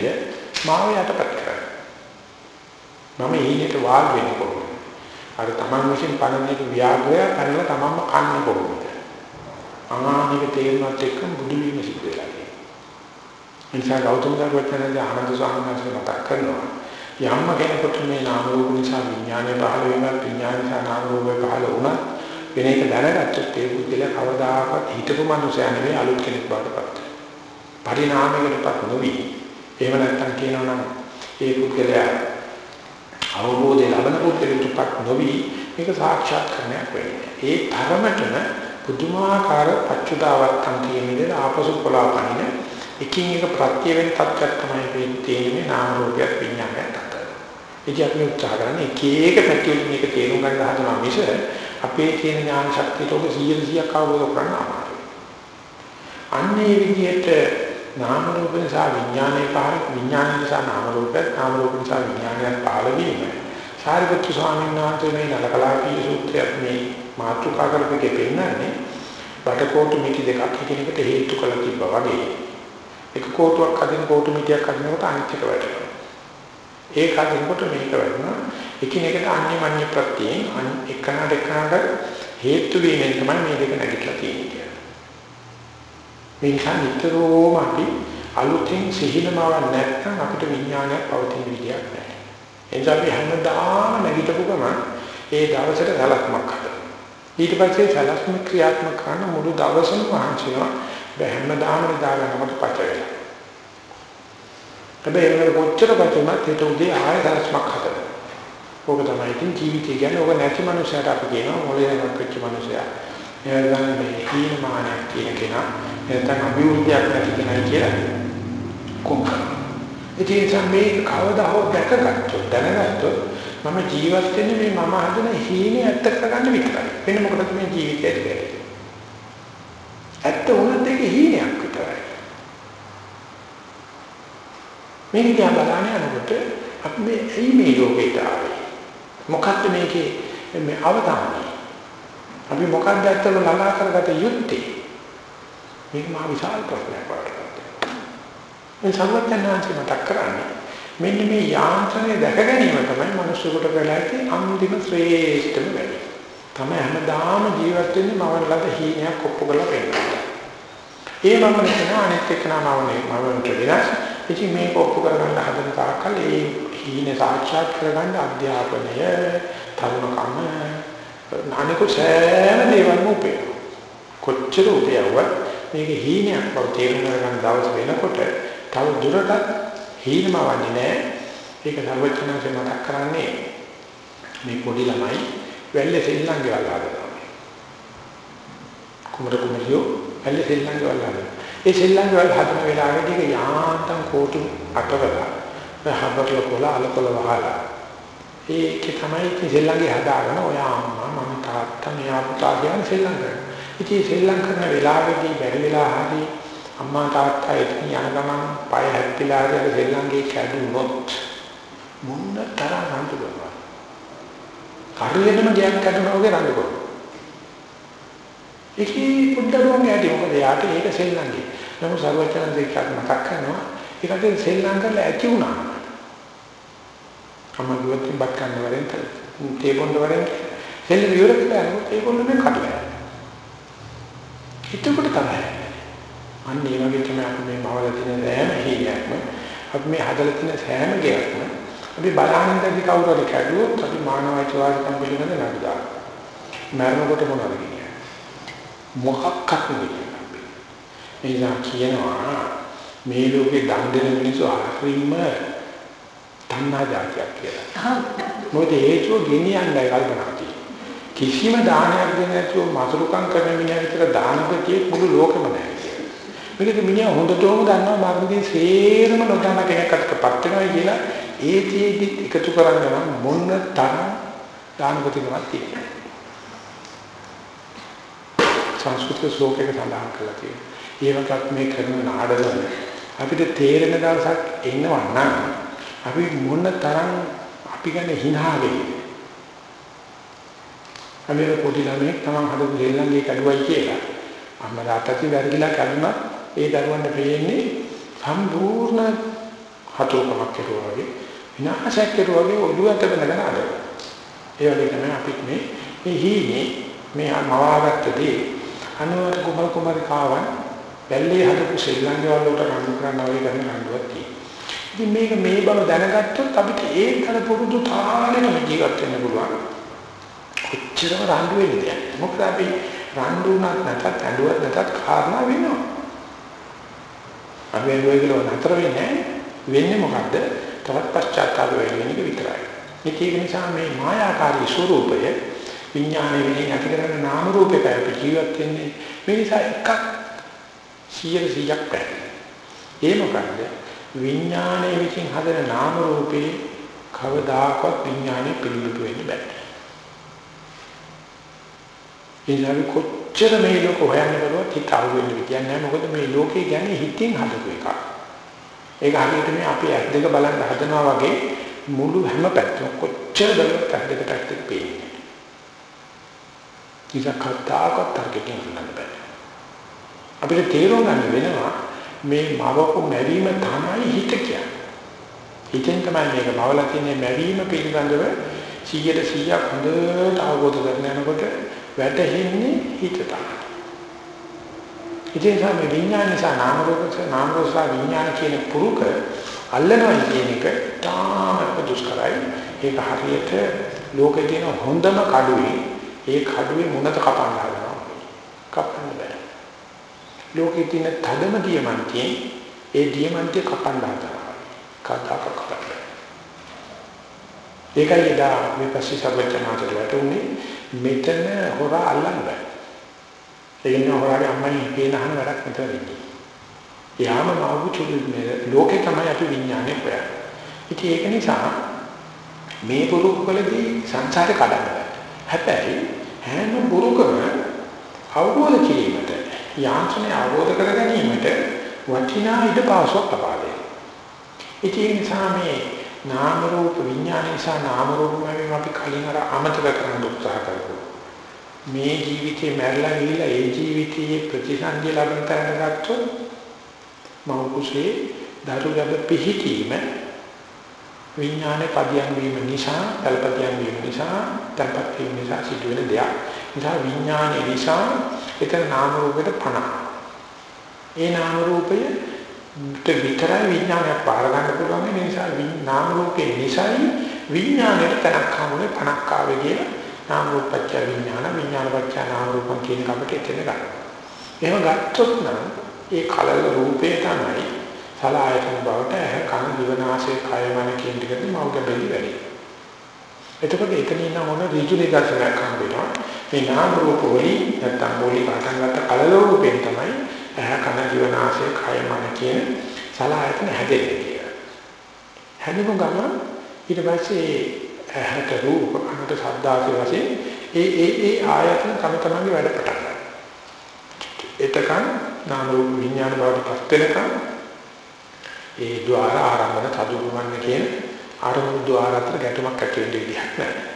මාව යටපත් කරන්නේ? මම හීනෙට වාල් වෙන්නේ කොහොමද? අර තමන් විශ්ින් පණනේක ව්‍යාග්‍රය කරලා තමන්ම කන්නේ කොහොමද? අනානික තේරුමත් එක්ක බුදු වීම සිද්ධ වෙලා තියෙනවා. නිසා ගෞතම සර්වඥයන්ගේ ආනන්ද ස්වාමීන් වහන්සේ මතක් කරනවා යම්ම කෙනෙකුට මේ නාම රූප නිසා විඥානය පහළ වෙනවා විඥාන නිසා නාම රූපය පහළ වුණා වෙන එක දැනගත්තොත් ඒ පුද්ගලයා කවදාකවත් හිතපු මනුස්සයා නෙවෙයි අලුත් කෙනෙක් බවට පත් වෙනවා. පරිණාමයකටපත් නොවි. එහෙම නැත්නම් කියනවා නම් ඒ පුද්ගලයා අවබෝධය ලබන පුද්ගලෙකුට නොවි මේක සාක්ෂාත් කරන්නක් වෙන්නේ. ඒ තරමටම පුදුමාකාර පච්චුදාවත්තන් කියන විදිහට ආපසු කොලාපනින එකින් එක ප්‍රත්‍ය වෙන තත්ත්වයක් තමයි තියෙන්නේ නාම රූපයක් විඥානයක් අතර. ඉතින් අපි උත්සාහ කරන්නේ එක එක පැති වලින් මේක තේරුම් ගන්න හදනවා මිස අපේ තියෙන ඥාන ශක්තියට ඔබ 100 100ක් අවබෝධ කරගන්න අමාරුයි. අන්නේ විදිහට නාම රූප නිසා විඥානයේ පහළ විඥාන නිසා නාම රූපයක් නාම රූප නිසා විඥානයක් පහළ වීම. සාරිපුත්තු ස්වාමීන් වහන්සේ මේ නලකලාපී සූත්‍රයත් මේ මාතෘකා කරපෙකේ පෙන්නන්නේ බඩකොටු මිටි දෙකක් එකිනෙකට හේතු කළ තිබ්බා වගේ. එක කෝටුවක් අදින කෝටු මිටියක් අදිනකොට අනිත් එක වැටෙනවා. ඒක අදිනකොට මේක වැටෙනවා. එකිනෙකට අන්‍යමඤ්ඤ ප්‍රත්‍යයෙන් එකනට එකනට හේතු වීමෙන් තමයි මේ දෙක නැගිටලා තියෙන්නේ. මේ නිසා නිතරම අපි අලුතෙන් සිහිනමව නැත්නම් අපිට විඥානයක් පවතින විදියක් නැහැ. එනිසා අපි හැමදාම නැගිටපු ගමන් ඒ දවසට සලස්මක් හදනවා. ඊට පස්සේ සලස්ම ක්‍රියාත්මක කරන මුළු දවසම වහන්සිනවා. හැමදාම දාගන්නකොට පච වෙනවා. හැබැයි ඒක කොච්චර පචුණත් ඒක උදේ ආයෙ සලස්මක් හදනවා. ඕක තමයි ඉතින් ජීවිතය කියන්නේ ඕක නැති මනුස්සයට අපි කියනවා මොලේ නැති වෙච්ච මනුස්සයා. එයාලා මේ හීනමානක් කියන කෙනා නැත්නම් අභිවෘද්ධියක් නැති කෙනා කියලා කොම්ක. ඉතින් මේ කවදා හෝ දැකගත්තොත් දැනගත්තොත් මම ජීවත් වෙන්නේ මේ මම හදන හීනේ ඇත්ත කරගන්න විතරයි. වෙන මොකටද මේ ජීවිතය ඇත්තේ? ඇත්ත වුණත් ඒක හීනයක් විතරයි. මේක දිහා බලන්න යනකොට අපි මේ ඇයි මේ ලෝකෙට ආවේ? මොකක්ද මේකේ මේ අවධානය? අපි මොකක්ද ඇත්තම ළඟා කරගත යුත්තේ? මේක මහ විශාල ප්‍රශ්නයක් වඩට. මේ සර්වඥාන්සේ මතක් කරන්නේ මෙන්න මේ යාන්ත්‍රණය දැක ගැනීම තමයි මිනිස්සුන්ට වෙලා තියෙන අන්තිම ශ්‍රේෂ්ඨම වැඩේ. තමයි හැමදාම ජීවත් වෙන්නේ මවන ලද හීනයක් ඔප්පු කරලා පෙන්නනවා. ඒ මම කියන අනිත් එක නමවනේ මවන්ට විනාශ. ඉතින් මේක ඔප්පු කරගන්න හදන තාක්කල් ඒ හීන සාක්ෂාත් කරගන්න අධ්‍යාපනය, තරුණකම, අනිකුත් සෑම දේවල්ම උපයනවා. කොච්චර උපයවුවත් මේක හීනයක් බව තේරුම් ගන්න දවස් වෙනකොට තව දුරටත් හීනමවන්නේ නැහැ. ඒක සර්වඥාන්සේ මතක් කරන්නේ මේ පොඩි ළමයි වැල්ලේ සෙල්ලම් ගෙවල් හදනවා. කුමර කුමරියෝ වැල්ලේ සෙල්ලම් ගෙවල් හදනවා. ඒ සෙල්ලම් ගෙවල් හදන වෙලාවේදී යාන්තම් කෝටු අටවලා හබරල කොල අලකොල වහලා ඒකේ තමයි ඉතින් සෙල්ලම්ගේ හදාගෙන ඔය අම්මා මම තාත්තා මෙයා පුතා කියන සෙල්ලම් කරනවා. ඉතින් සෙල්ලම් කරන වෙලාවේදී බැරි වෙලා හරි අම්මා තාත්තා එතන යන ගමන් පය හැප්පිලා හරි සෙල්ලම්ගේ කැඩුනොත් මුන්න තරම් රණ්ඩු කරනවා. කරුවෙනම ගියක් කඩනවා වගේ රණ්ඩු කරනවා. ඒකේ පුඩරුවන් යටි මොකද යාට ඒක සෙල්ලම්ගේ. නමුත් සර්වචන දෙකක් මතක් කරනවා. ඒකට සෙල්ලම් කරලා ඇති වුණා. අම්මා දුවත් බත් කන්න වරෙන් තේ බොන්න වරෙන් සෙල්ලම් ඉවර කළා නමුත් ඒ බොන්න මේ කඩලා. එතකොට තමයි අන්න ඒ වගේ තමයි අපි මේ මවල තියෙන සෑම හේයක්ම අපි මේ හදලා තියෙන සෑම ගේයක්ම අපි බලහින්දදී කවුරු හරි කැඩුවොත් අපි මානවයිකවාදකම් පිළිබඳ නඩුදා. මරණකොට මොනවද කියන්නේ? මොකක්වත් නෙවෙයි. එනිසා කියනවා මේ ලෝකේ දන් දෙන මිනිස්සු හරිම තණ්හා જાතියක් කියලා. මොකද හේතුව ගෙනියන්නයි කල්පනා කිසිම දානයක් දෙන්නේ නැතුව මසුරුකම් කරන මිනිහා විතර දානපතියෙක් මුළු ලෝකෙම නැහැ. මේකද මිනිහා හොඳටම දන්නවා මරණදී සේරම නොදන්න කෙනෙක්ටපත් වෙනවා කියලා ඒතිෙදි එකතු කරන්න නම් මොන තරම් දානපතිකමක් තියෙනවා. සංස්කෘතික ශෝකයක සඳහන් කරලා තියෙනවා. ඒවකත් මේ කරන නාඩගම අපිට තේරෙන දවසක් එනවා නම් අපි මොන තරම් අපි ගැන hina වෙන්නේ. අපි පොඩි ළමෙක් තමන් හදපු දෙල්ලන්ගේ කඩුවයි කියලා අම්මා තාත්තට වැරදිලා කරුණා ඒ දරුවන්ට පෙන්නේ සම්පූර්ණ හතුරුකමක් කෙරුවා වගේ විනාශයක් කෙරුවා වගේ ඔළුවට බඳගෙන ආද. ඒ වගේ තමයි අපිත් මේ මේ හීනේ මේ මවාගත්තදී අනුවර කුමල් කුමාරිකාවන් බැල්ලේ හදපු ශ්‍රී ලංකාව වලට රණ්ඩු කරනවා වගේ කරන රණ්ඩුවක් තියෙනවා. ඉතින් මේක මේ බව දැනගත්තොත් අපිට ඒකල පුරුදු තාලෙම ජීවත් වෙන්න පුළුවන්. කොච්චරම රණ්ඩු වෙන්නේ. මොකද අපි රණ්ඩු උනත් නැතත් ඇඬුවත් නැතත් කාරණා වෙනවා. අපි ඇඬුවා කියලා නතර වෙන්නේ වෙන්නේ මොකද්ද? තවත් පශ්චාත්තාප වෙන එක විතරයි. ඒක නිසා මේ මායාකාරී ස්වરૂපය විඥානයේ වෙනින් ඇති කරන නාම රූපයක අපි ජීවත් වෙන්නේ මේ නිසා එකක් 100ක් පැහැදිලි. ඒ මොකද්ද? විඥානයේ විසින් හදන නාම රූපේ කවදාකවත් විඥානයේ පිළිබිඹු වෙන්න බෑ. ඒසාවි කොච්චර මේ ලෝක හොයන්න බැලුවත් හිත අහු වෙන්න විදියක් නැහැ. මොකද මේ ලෝකේ කියන්නේ හිතින් හදපු එකක්. ඒක හරියට මේ අපි ඇස් දෙක බලන්න හදනවා වගේ මුළු හැම පැත්තම කොච්චර බලවත් ඇස් දෙක පැත්තක පේන්නේ. ඉතින් කතාවකට තර්කයෙන් හඳන්න බෑ. අපිට තේරුම් ගන්න වෙනවා මේ මවක මැවීම තමයි හිත කියන්නේ. හිතෙන් තමයි මේක මවලා තියෙන මැවීම පිළිබඳව 100ට 100ක් හොඳට අවබෝධ කරගෙන යනකොට වැටහෙන්නේ හිත තමයි. ඉතින් තමයි විඥාන නිසා නාම රූප නාම රූප විඥාන කියන පුරුක අල්ලනවා කියන එක තාමත් දුෂ්කරයි. ඒක හරියට ලෝකේ තියෙන හොඳම කඩුවේ ඒ කඩුවේ මුණත කපන්න හදනවා. කපන්න බෑ. ලෝකේ තියෙන තදම දියමන්තියෙන් ඒ දියමන්තිය කපන්න හදනවා. කතාක කපන්න. ඒකයි එදා මේ පස්සේ සර්වඥාන්තට වැටුනේ මෙතන හොරා අල්ලන්න බෑ. ඒ කියන්නේ හොරාගේ අම්මයි පේනහන වැඩක් මෙතන වෙන්නේ. යාම මාවු චුල්ලේ ලෝකේ තමයි අපි විඥානේ හොයන්නේ. ඉතින් ඒක නිසා මේ පුරුකවලදී සංසාරේ කඩන්න බෑ. හැබැයි හැම පුරුකම අවබෝධ කිරීමට යාන්ත්‍රණය අවබෝධ කර ගැනීමට වටිනා ඉඩ පාසුවක් ලබා දෙනවා. ඒ නිසා මේ නාම රූප විඥාන නිසා නාම රූප වලින් අපි කලින් අර අමතක කරන්න උත්සාහ කරනවා. මේ ජීවිතේ මැරලා ගිහිලා ඒ ජීවිතයේ ප්‍රතිසන්දිය ලබන තරකට ගත්තොත් මව කුසේ දරුගබ පිහිටීම විඥානේ පදියම් වීම නිසා, තල්පදියම් වීම නිසා, තල්පත් වීම නිසා සිදුවෙන දෙයක්. නිසා විඥානේ නිසා එතන නාම රූපෙට පණ. ඒ නාම රූපය විතරයි විඥානයක් පාර ගන්න පුළුවන් ඒ නිසා නාම රූපේ නිසයි විඥාණයට තනක් හමුනේ පණක් ආවේ කියලා නාම රූපච්ච විඥාන විඥානපච්ච නාම රූපම් කියන කමට එතන ගන්න. එහෙම ගත්තොත් නම් ඒ කලල රූපේ තමයි සලආයතන බවට ඇහ කන දිවනාසය කය මන කියන ටිකට මෞග බැලි වැඩි. එතකොට එතන ඉන්න මොන ඍජු නිදර්ශනයක් හම් වෙනවා. මේ නාම රූප වලින් නැත්නම් මූලික පටන් ගන්න කලලෝකයෙන් තමයි ඇහ කන දිව නාසය කය මන කියන සලආයතන හැදෙන්නේ කියලා. හැදෙන ගමන් ඊට පස්සේ ඇහට රූප කනට ශබ්දාසය වශයෙන් ඒ ඒ ඒ ආයතන තම තමන්ගේ වැඩ පටන් ගන්නවා. එතකන් නාම රූප විඥාන බවට පත් වෙනකන් ඒ ద్వාර ආරම්භන තදුරුවන්න කියන අරමුණු ద్వාර අතර ගැටුමක් ඇති වෙන්න විදිහක් නැහැ.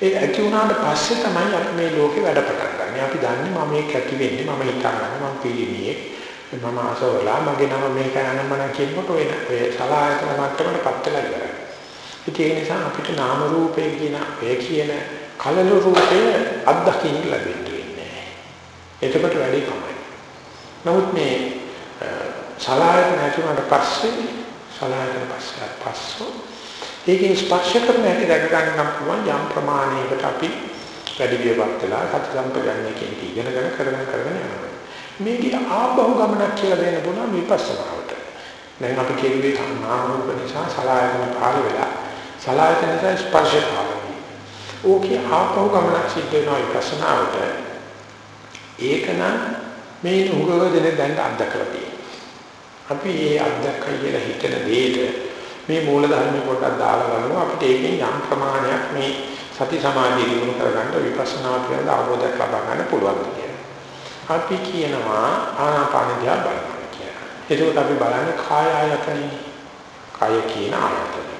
ඒ ඇති වුණාට පස්සේ තමයි අපි මේ ලෝකේ වැඩ පටන් ගන්න. අපි දන්නේ මම මේක ඇති වෙන්නේ මම හිතන්නේ මම පිළිමියේ මම අසවලා මගේ නම මේක අනම්මන කියනකොට ඔය ඔය සලආයතන මට්ටමට පත් වෙලා ඉවරයි. ඒ නිසා අපිට නාම රූපේ කියන ඔය කියන කලල රූපය අත්දකින්න ලැබෙන්නේ නැහැ. එතකොට වැඩි කමයි. නමුත් මේ සලආයතන නැතුණාට පස්සේ සලආයතන පස්සේ පස්සෝ ඒකේ ස්පර්ශ කරන හැටි දැක ගන්න නම් පුළුවන් යම් ප්‍රමාණයකට අපි වැඩි වියවත් වෙලා සති සම්පජන්‍ය කියන ඉගෙනගෙන කරගෙන කරගෙන යනවා. මේක ආබහු ගමනක් කියලා දෙන්න පුළුවන් විපස්සනාවට. දැන් අපි කියන්නේ නාම රූප නිසා සලආයතන පහළ වෙලා සලආයතන නිසා ස්පර්ශ පහළ වෙනවා. ඕකේ ආබහු ගමනක් සිද්ධ වෙනවා විපස්සනාවට. ඒක නම් මේ නුගව දෙන දැන් අත්දකලා තියෙනවා. අපි මේ අත්දැකලා කියලා හිතන දෙයට මේ මූල ධර්ම පොඩ්ඩක් දාලා බලමු අපිට ඒකෙන් යම් ප්‍රමාණයක් මේ සති සමාධිය දිනු කරගන්න විපස්සනා කියන අවබෝධයක් ලබා ගන්න පුළුවන් කියලා. අපි කියනවා ආනාපාන දිහා බලන්න කියලා. ඒකත් අපි බලන්නේ කාය ආයතනෙ. කාය කියන ආයතනෙ.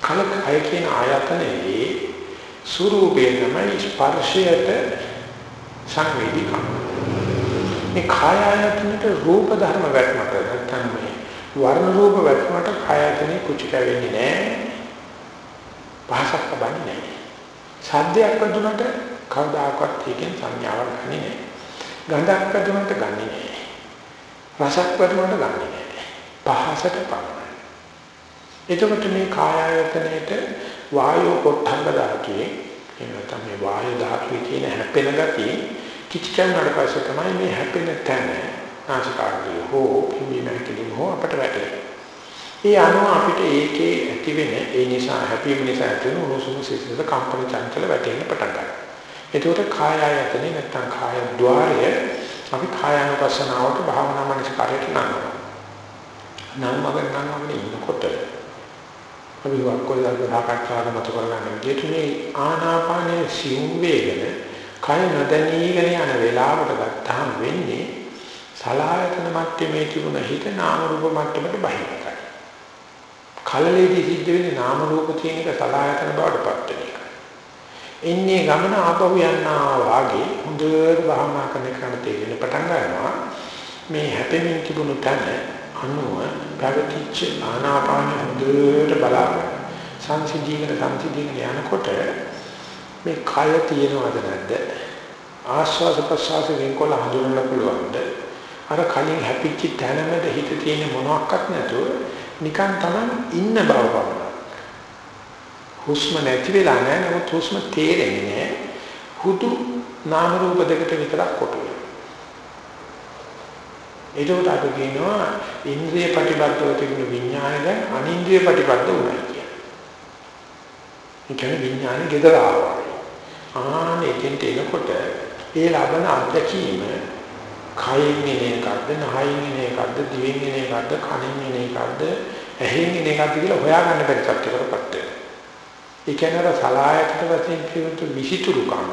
කල කාය කියන ආයතනයේ ස්වરૂපේ තමයි ස්පර්ශයට සංවේදීකම. මේ කාය ආයතනෙට රූප ධර්ම වැටමට නැත්නම් මේ වර්ණ රූප වැටුණට කායතනේ කුචිත වෙන්නේ නැහැ. පහසක් ලබන්නේ නැහැ. සද්දයක් වැදුනට කවදාකවත් ඒකෙන් සංඥාවක් ගන්නෙ නැහැ. ගඳක් වැදුනට ගන්නෙ නැහැ. රසක් වැදුනට ගන්නෙ නැහැ. පහසට පමණයි. එතකොට මේ කායයතනෙට වායෝ පොට්ටංග ධාතුවේ එනතම මේ වායු ධාතුවේ තියෙන හැපෙන ගතිය කිචකන් වල පස්සේ තමයි මේ හැපෙන තැන නාසිකාග්‍රේ හෝ පිම්බීම හැකිලිම හෝ අපට වැටේ. ඒ අනුව අපිට ඒකේ ඇති වෙන ඒ නිසා හැපීම නිසා ඇති වෙන උණුසුම සිසිලද කම්පන චංචල වැටෙන්න පටන් ගන්නවා. ඒකෝට කාය ආයතනේ නැත්තම් කාය ద్వාරය අපි කායानुපස්සනාවට භාවනා මනස කාර්යයට නංවනවා. නංවගෙන නංවගෙන ඉන්නකොට අපි වක්කොල්ලා ගහකට මත කරගන්න විදිහටනේ ආනාපානයේ සිං වේගන කය නදනීගෙන යන වෙලාවට ගත්තාම වෙන්නේ සලායතන මට්ටමේ තිබුණ හිත නාම රූප මට්ටමට බහිනවා. කලලේදී සිද්ධ වෙන්නේ නාම රූප කියන එක සලායතන බවට පත් වෙන එක. එන්නේ ගමන ආපහු යනවා වාගේ හොඳට භාවනා කරන කෙනාට තේරෙන පටන් ගන්නවා මේ හැපෙමින් තිබුණු තැන අනුව පැවතිච්ච ආනාපාන හොඳට බලාගෙන සංසිද්ධියකට සංසිද්ධියකට යනකොට මේ කය තියෙනවද නැද්ද ආස්වාද ප්‍රසආස වෙන්කොල හඳුනන්න පුළුවන්ද අර කලින් හැපිච්ච තැනමද හිත තියෙන මොනවත් නැතුව නිකන් Taman ඉන්න බව බලනවා හුස්ම නැති වෙලා නැහැ නමුත් හුස්ම තේරෙන්නේ නැහැ හුදු නාම රූප දෙකට විතරක් කොටුයි ඒකට අපි කියනවා ඉන්ද්‍රිය ප්‍රතිබද්ධව තිබුණු විඥානය දැන් අනින්ද්‍රිය ප්‍රතිබද්ධ වුණා කියලා. ඒ කියන්නේ විඥානය gedara ආවා. ආන එකෙන්ට එනකොට ඒ ලබන අත්දැකීම කයින් එන එකක්ද, නහයින් එන එකක්ද, දිවෙන් එන එකක්ද, කනින් එන එකක්ද, ඇහෙන් එන එකක්ද කියලා හොයාගන්න බැරි තත්ත්වයකටපත් වෙනවා. ඒ කියන්නේ අර සලායතට වශයෙන් කියුතු විසිතුරුකම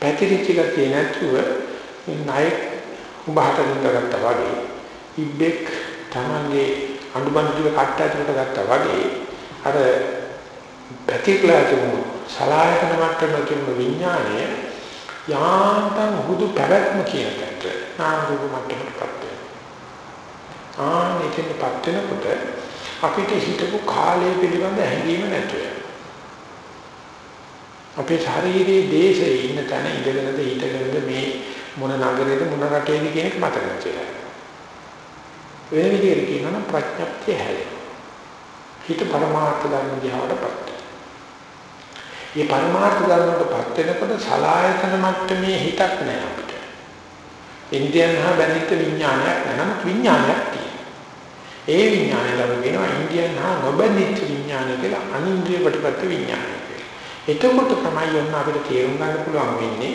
පැතිරිච්ච ගතිය නැතුව ණය උඹහට දෙන්නගත්තා වගේ ඉබ්බෙක් තමන්ගේ අඬබන්දුව කට්ට ඇතුලට ගත්තා වගේ අර පැතිකලා තිබුණු සලායතන මට්ටමේ තිබුණු විඥානය යාන්තම් හුදු පැවැත්ම කියන තැනට නාම රූප මට්ටමටපත් වෙනවා. ආ මෙතනපත් වෙනකොට අපිට හිතපු කාලය පිළිබඳ හැඟීම නැතුව අපේ ශාරීරියේ දේශයේ ඉන්න තැන ඉඳගෙනද හිටගෙනද මේ මොන නගරේද මොන රටේද කියන එක මතක නැතිලා. වෙන විදිහට කියනවා නම් ප්‍රඥප්තිය හැලෙනවා. හිත පරමාර්ථ ධර්ම දිහාටපත්. මේ පරමාර්ථ ධර්මයටපත් වෙනකොට සලායතන මට්ටමේ හිතක් නෑ අපිට. ඉන්දියන් හා බැඳිච්ච විඥානයක් නෑ නමුත් විඥානයක් තියෙනවා. ඒ විඥානය ළඟ වෙනවා ඉන්දියන් හා නොබැඳිච්ච විඥානය කියලා අනින්ද්‍රිය ප්‍රතිපත්ති විඥානය කියලා. එතකොට තමයි යන්න අපිට තේරුම් ගන්න පුළුවන් වෙන්නේ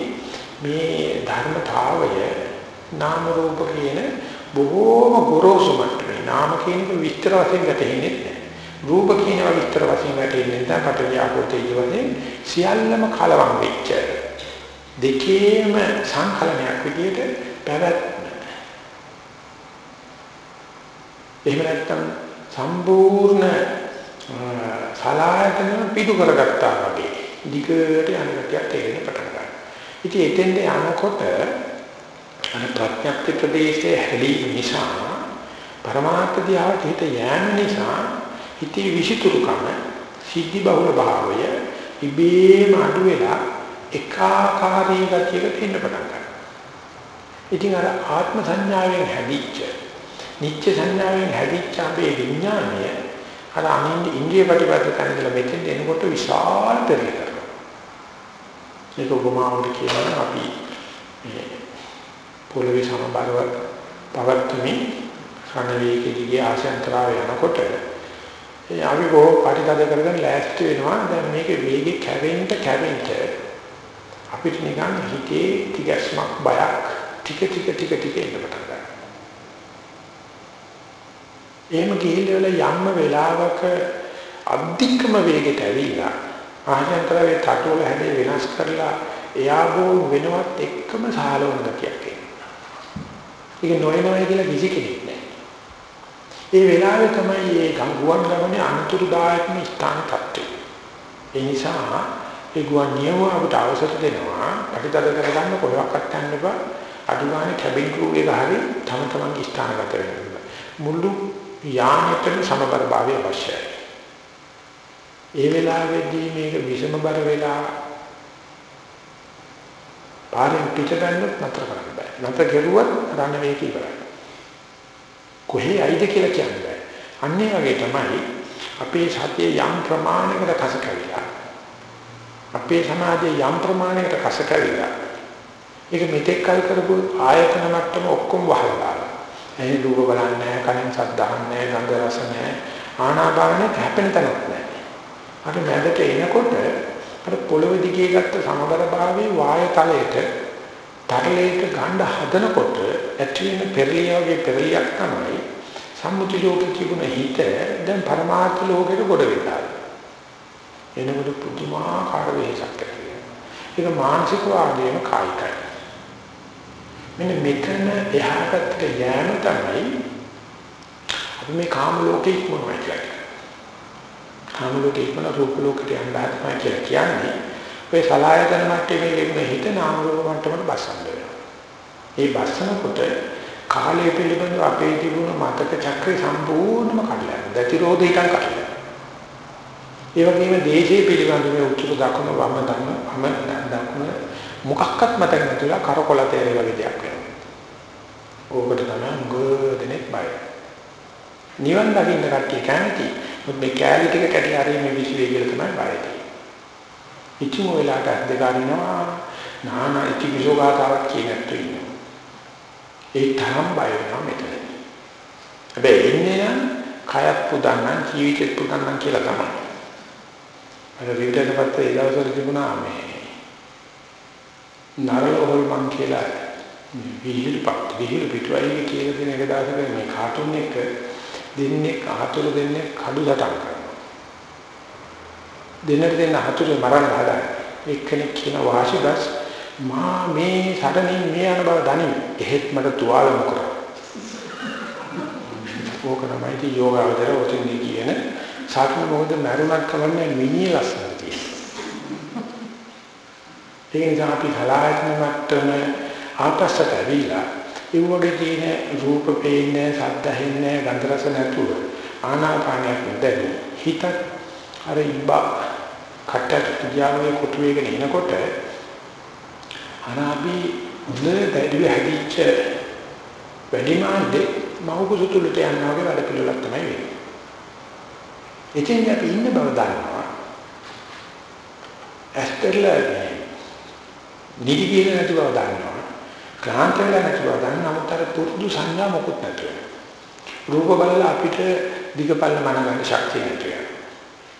මේ ධර්මතාවය නාම රූප කියන බොහෝම ගොරෝසු මට්ටමේ නාම කියනක විස්තර වශයෙන් වැටෙන්නේ නැහැ. රූප කියනවා විස්තර වශයෙන් වැටෙන්නේ නැහැ. පටවියාපෝතේ වශයෙන් සියල්ලම කලවම් වෙච්ච දෙකේම සංකලනයක් විදිහට පැවැත්ම. එහෙම නැත්නම් සම්පූර්ණ සලායතන පිටු කරගත්තා වගේ දිගට යන ගතියක් තේරෙන්න පටන් ගන්නවා. ඉතින් එතෙන්ද යනකොට අර ප්‍රඥප්ති ප්‍රදේශයේ හැලී නිසා පරමාර්ථ දිහාට හිත යෑම නිසා හිතේ විසිතුරුකම සිද්ධි බහුල භාවය ඉබේම අඩු වෙලා එකාකාරී ගතියකට එන්න පටන් ගන්නවා. ඉතින් අර ආත්ම සංඥාවෙන් හැදිච්ච නිත්‍ය සංඥාවෙන් හැදිච්ච අපේ විඥානය අර අනින්ද ඉන්ද්‍රිය ප්‍රතිපද කරනදලා මෙතෙන් එනකොට විශාල පෙරලියක්. මේක උපමාවට කියනවා අපි මේ පොළවේ සමබරව පවත්වමින් සනවේකදී ආශයන්තරාව යනකොට ඒ අපි බොහෝ පරිතද කරගෙන ලෑස්ති වෙනවා දැන් මේක වේගෙ කැවෙන්න කැවෙන්න අපිට නිකන් හිතේ තිගස්මක් බයක් ටික ටික ටික ටික එන්න පටන් ගන්නවා. එහෙම ගිහිල්ලා යම්ම වෙලාවක අධිකම වේගයට ඇවිල්ලා ආයතනතරේ තටුවල හැදේ වෙනස් කරලා එයා බෝල් වෙනවත් එක්කම සාලවන ගතියක් එනවා. ඒක නොයනවයි කියලා කිසි කෙනෙක් නැහැ. ඒ වෙලාවේ තමයි මේ ගංගුවන් ගමනේ අනුතුරුදායකම ස්ථාන තත්ත්වය. ඒ නිසා ඒ ගුවන් නියම අපට අවසර දෙනවා ප්‍රතිතද කරගන්න කොහොමවත් ගන්න එපා. අදුගානේ කැබින් ක්‍රූ එක හරි තම තමන්ගේ ස්ථානගත වෙනවා. මුළු යානෙටම සමබර භාවය අවශ්‍යයි. ඒ වෙලාවේදී මේක විසමබර වෙලා පාරෙන් පිටරන්නත් නතර කරන්න බෑ. නතර කෙරුවත් රණ වේක ඉවරයි. කොහේ ඇයිද කියලා කියන්න බෑ. අන්නේ වගේ තමයි අපේ සතිය යම් ප්‍රමාණයකට කස කැවිලා. අපේ සමාධිය යම් ප්‍රමාණයකට කස කැවිලා. ඒක මෙතෙක් කල් කරපු ආයතන මට්ටම ඔක්කොම වහලා දාලා. ඇයි රූප බලන්නේ නැහැ, කනින් ශබ්ද අහන්නේ නැහැ, ගන්ධ රස නැහැ. ආනාපානෙ හැපෙන තැනක් නැහැ. අර මැදට එනකොට අර පොළොව දිගේ ගත්ත සමබර භාවයේ වාය තලයට තරලයට ගන්න හදනකොට ඇති වෙන පෙරලිය වගේ පෙරලියක් තමයි සම්මුති ලෝකෙ තිබුණ හිත දැන් පරමාර්ථ ලෝකෙට ගොඩ වෙලා. එනකොට පුදුමාකාර වෙහසක් ඇති ඒක මානසික වාගේම කායිකයි. මෙන්න මෙතන එහාට යෑම තමයි අපි මේ කාම ලෝකෙ ඉක්මනවා කියන්නේ. කාම ලෝකෙ ඉක්මන රූප ලෝකෙට යන්න හදනවා කියලා කියන්නේ ඔය සලායතන මට්ටමේ ඉන්න හිත නාම රූප මට්ටමට බස්සන්න වෙනවා. ඒ බස්සනකොට කාලය පිළිබඳව අපේ තිබුණ මතක චක්‍රය සම්පූර්ණයෙන්ම කඩලා යනවා. දතිරෝධ ඊටන් කඩලා. ඒ වගේම දේශයේ පිළිබඳව මේ උතුරු දකුණ වම ධර්ම වම දකුණ මොකක්වත් මතක නැතිලා කරකොල තේරෙ වගේ දෙයක් වෙනවා. ඕකට තමයි ගොඩනෙක් බය. නිවන් දකින්න කට්ටිය කැමති. මොකද මේ කැලී ටික කැටි හරිය මේ විශ්වය කියලා තමයි බයයි. ඉතින් ඔය වෙලාවට දෙක අරිනවා නානා ඉති විසෝගාතාවක් කියනත් ඉන්නවා. ඒ තරම් බය වෙනවා මෙතන. හැබැයි එන්නේ නම් කයත් පුදන්නම් ජීවිතෙත් පුදන්නම් කියලා තමයි. අර විද්‍යාවපත් ඒ දවස්වල තිබුණා මේ නරලෝල් මං කියලා විහිළුපත් විහිළු පිටුවයි කියලා දෙන එක දවසක මේ කාටුන් එක දෙන්නේ අහතුරු දෙන්නේ කඩු සටන් කරනවා. දෙන්නට දෙන්න හතුරු මරන්න හදා. එක්කෙනෙක් කියන වාසිදස් මා මේ සඩනින් මේ යන බව දනිමි. එහෙත් මට තුවාල මොකද? ඕක තමයි ති යෝගාවදර ඔතෙන්දී කියන සාකන මොකද මරුණක් කවන්නේ මිනිහ ලස්සන තියෙනවා. ඒ නිසා අපි හලායතන මට්ටම ආපස්සට ඇවිලා ඒ වගේ තියෙන රූප පේන්නේ, ශබ්ද ඇහෙන්නේ, ගන්ධ රස නැතුව ආනාපානයක් නැදලි හිත අර ඉබ්බා කටට කියාවේ කොටු වේගෙන එනකොට අනාබි හොඳ දැඩිව හැදිච්ච වැඩිමාන්දේ මහකුසු තුලට යනවා වගේ වැඩ පිළිවෙලක් තමයි වෙන්නේ. එතෙන් අපි ඉන්න බව දන්නවා. ඇස්තරලා නිදි කියන නැති බව දන්නවා. ක්ලාන්ත වෙලා නැති බව දන්නවා. නමුත් අර පුරුදු සංඥා මොකුත් නැතුව. රූප බලලා අපිට දිගපල්ල මන ගන්න ශක්තිය නැතුව.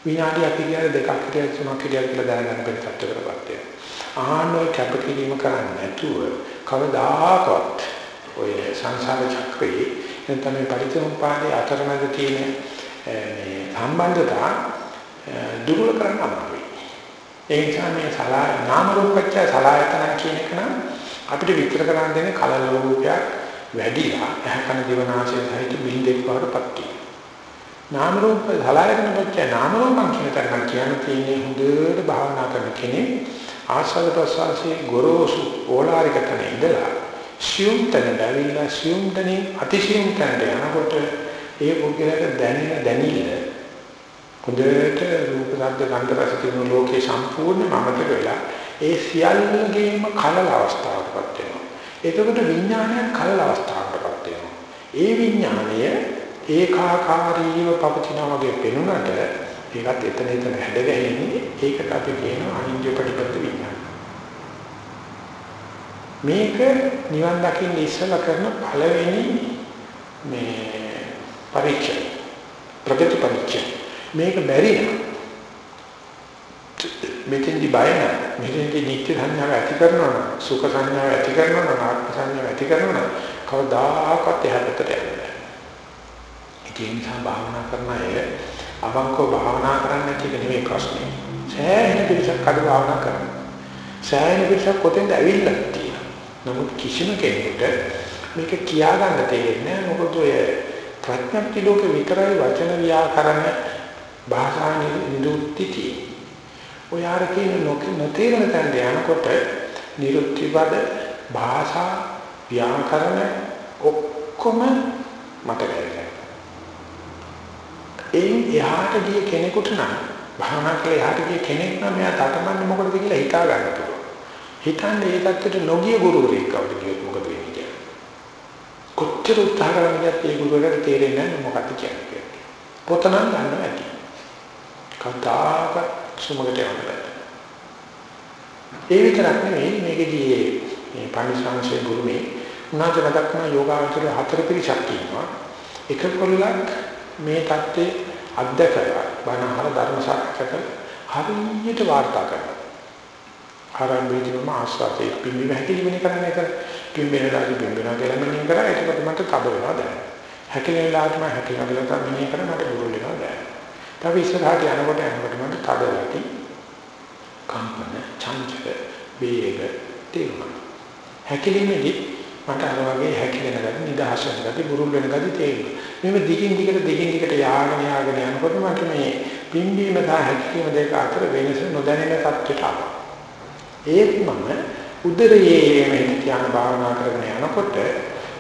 විනාඩි අපි කියන දෙකක් හිටියත් තුනක් හිටියත් කියලා දැනගන්න බැරි තත්ත්වයකටපත් වෙනවා. ආහනෝයි කැපකිරීම කරන්නේ නැතුව කවදාකවත් ඔය සංසාර චක්‍රයේ නැත්නම් මේ පරිත්‍යාගපාදේ අතරමැද තියෙන මේ සම්බන්ධතා දුර්වල කරන්න අමාරුයි. ඒ නිසා මේ සලා නාම රූපච්ඡ සලායතන කියන එක නම් අපිට විතර කරන්න දෙන කලල රූපයක් වැඩිලා ඇහැකන දිවනාසය සහිත බින්දෙක් වඩපත් වෙනවා. නාම රූප සලායතන පච්ච නාම රූපං කියන තරම් කියන තියෙන්නේ හොඳට භාවනා කරන කෙනෙක් ආස්වාද ප්‍රසවාසයේ ගොරෝසු ඕලාරික තැන ඉඳලා සියුම් තැන බැවිලා සියුම් තැනින් අතිසියුම් තැනට යනකොට ඒ පුද්ගලයාට දැනෙන දැනිල්ල හොඳට රූප ශබ්ද ගන්ධ රස කියන ලෝකේ සම්පූර්ණ මමතක වෙලා ඒ සියල්ලගේම කලල අවස්ථාවකටපත් වෙනවා. එතකොට විඥානය කලල අවස්ථාවකටපත් වෙනවා. ඒ විඥානය ඒකාකාරීව පවතින වගේ පෙනුනට ඒකත් එතන එතන හැදගැහෙන්නේ ඒකට අපි කියනවා අනිත්‍ය ප්‍රතිපද විඥාන. මේක නිවන් දකින්න ඉස්සලා කරන පළවෙනි මේ පරීක්ෂා ප්‍රගති පරීක්ෂා. මේක බැරි මෙතෙන්දි බය නැහැ මෙතෙන්දි නිත්‍ය සංඥාව ඇති කරනවා නම් සුඛ සංඥාව ඇති කරනවා නම් ආත්ම සංඥාව ඇති කරනවා නම් කවදාකවත් එහාට යන්නේ ඒ නිසා භාවනා කරන අය අවංකව භාවනා කරන්න කියන නෙමෙයි ප්‍රශ්නේ. සෑහෙන පිටසක් කඩ භාවනා කරනවා. සෑහෙන පිටසක් කොතෙන්ද ඇවිල්ලා තියෙනවා. නමුත් කිසිම කෙනෙකුට මේක කියා ගන්න තේරෙන්නේ නැහැ. මොකද ඔය ප්‍රඥප්ති ලෝක විතරයි වචන ව්‍යාකරණ භාෂා නිරුක්තිති. ඔය ආර කියන නොතේරෙන තැනට යනකොට නිරුක්තිපද භාෂා ව්‍යාකරණ ඔක්කොම මතක වෙනවා. එයින් එහාට ගිය කෙනෙකුට නම් භාවනා කළේ එහාට ගිය කෙනෙක් නම් මෙයා තටමන්නේ මොකටද කියලා හිතා ගන්න පුළුවන්. හිතන්නේ ඒ தත්ත්වයට නොගිය ගුරුවරයෙක් කවුද කියොත් මොකද වෙන්නේ කියලා. කොච්චර උත්සාහ කරන්නත් ඒ ගුරුවරයාට තේරෙන්නේ නැහැ මොකක්ද කියන්නේ කියලා. පොත නම් ගන්නවා ඇති. කවදාකවත් සුමකට යන්නේ ඒ විතරක් නෙවෙයි මේකදී මේ පරිසංශේ ගුරුමේ උනාට මතක් කරන යෝගාවචර හතර පිරිසක් ඉන්නවා. එක කොල්ලක් මේ தත්ත්වේ අධ්‍යක්ෂක බණහර ධර්ම සාකච්ඡා කර හරියට වාර්තා කරනවා. ආරම්භයේදීම ආස්වාදයේ පිම්බි හැකිලිමනේ කරන්නේ කර පිම්බෙනලාදී පිම්බෙනවා කියලා මෙන්න කරා ඒකත් මට තද වෙනවා දැන්. හැකිලෙලාට මම හැකිලලා කියලා මෙන්න කර මට බුරුල් වෙනවා දැන්. තව ඉස්සරහට යනකොට යනකොට මට තද වෙටි කම්පන චංචල වේග තේරුණා. හැකිලිමේදී මට අර වගේ හැකිලෙන ගතිය නිදහස් වෙන ගතිය බුරුල් වෙන ගතිය තේරුණා. මේව දිගින් දිගට දිගින් දිගට යාගෙන යාගෙන යනකොට මට මේ පිම්බීම සහ හැකිලිම දෙක අතර වෙනස නොදැනෙන තත්ත්වයට ආවා. ඒත් මම උදරයේ මේ ධ්‍යාන භාවනා කරගෙන යනකොට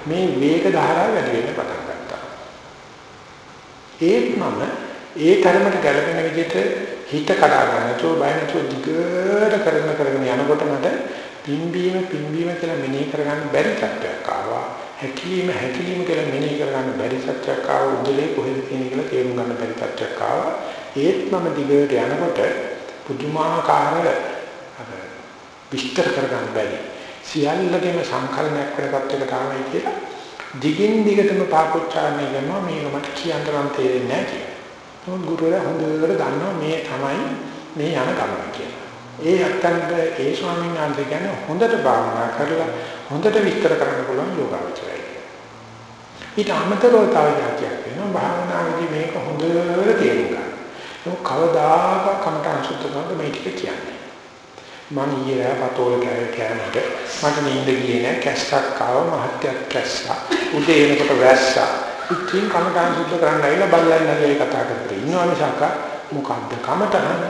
මේ වේග ධාරාව වැඩි වෙන්න පටන් ගත්තා. ඒත් මම ඒ තරමට ගැළපෙන විදිහට හිත කඩා ගන්නතෝ බය නැතුව දිගට කරගෙන කරගෙන යනකොට මට පිම්බීම පිම්බීම කියලා මෙනෙහි කරගන්න බැරි තත්ත්වයක් ආවා. හැකිලිම හැකිලිම කියලා මෙනෙහි කරගන්න බැරි තත්ත්වයක් ආවා. උදලේ කොහෙද තියෙන කියලා තේරුම් ගන්න බැරි තත්ත්වයක් ආවා. ඒත් මම දිගට යනකොට පුදුමාකාර අර විස්තර කරගන්න බැරි. සියල්ලකම සංකල්පයක් වෙන තත්ත්වයකට ආවයි කියලා දිගින් දිගටම පාපොච්චාරණය කරනවා මේක මට කියන්න නම් තේරෙන්නේ නැහැ කියලා. මොකද ගුරුවරයා හොඳට දන්නවා මේ තමයි මේ යන ගමන කියලා. ඒ අත්තන්ට ඒ ස්වාමීන් වහන්සේ කියන්නේ හොඳට භාවනා කරලා හොඳට විස්තර කරන්න පුළුවන් යෝගාවචරය. ඊට අමතරව තව යක්යක් වෙනවා භාවනාවේදී මේක හොඳට තේරුම් ගන්න. ඒක කවදාකවත් කමටහන් සුද්ධ කරනකොට මේ ටික කියන්නේ. මම ඊයේ පතෝල කෑවේ කෑමට මට නිින්ද ගියේ නෑ කැස්සක් ආව මහත්යක් කැස්සා උදේ එනකොට වැස්සා ඉතින් කමටහන් සුද්ධ කරන්න ඇවිල්ලා බල්ලන් නැගේ කතා කරලා ඉන්නවා මිසක් මොකද්ද කමටහන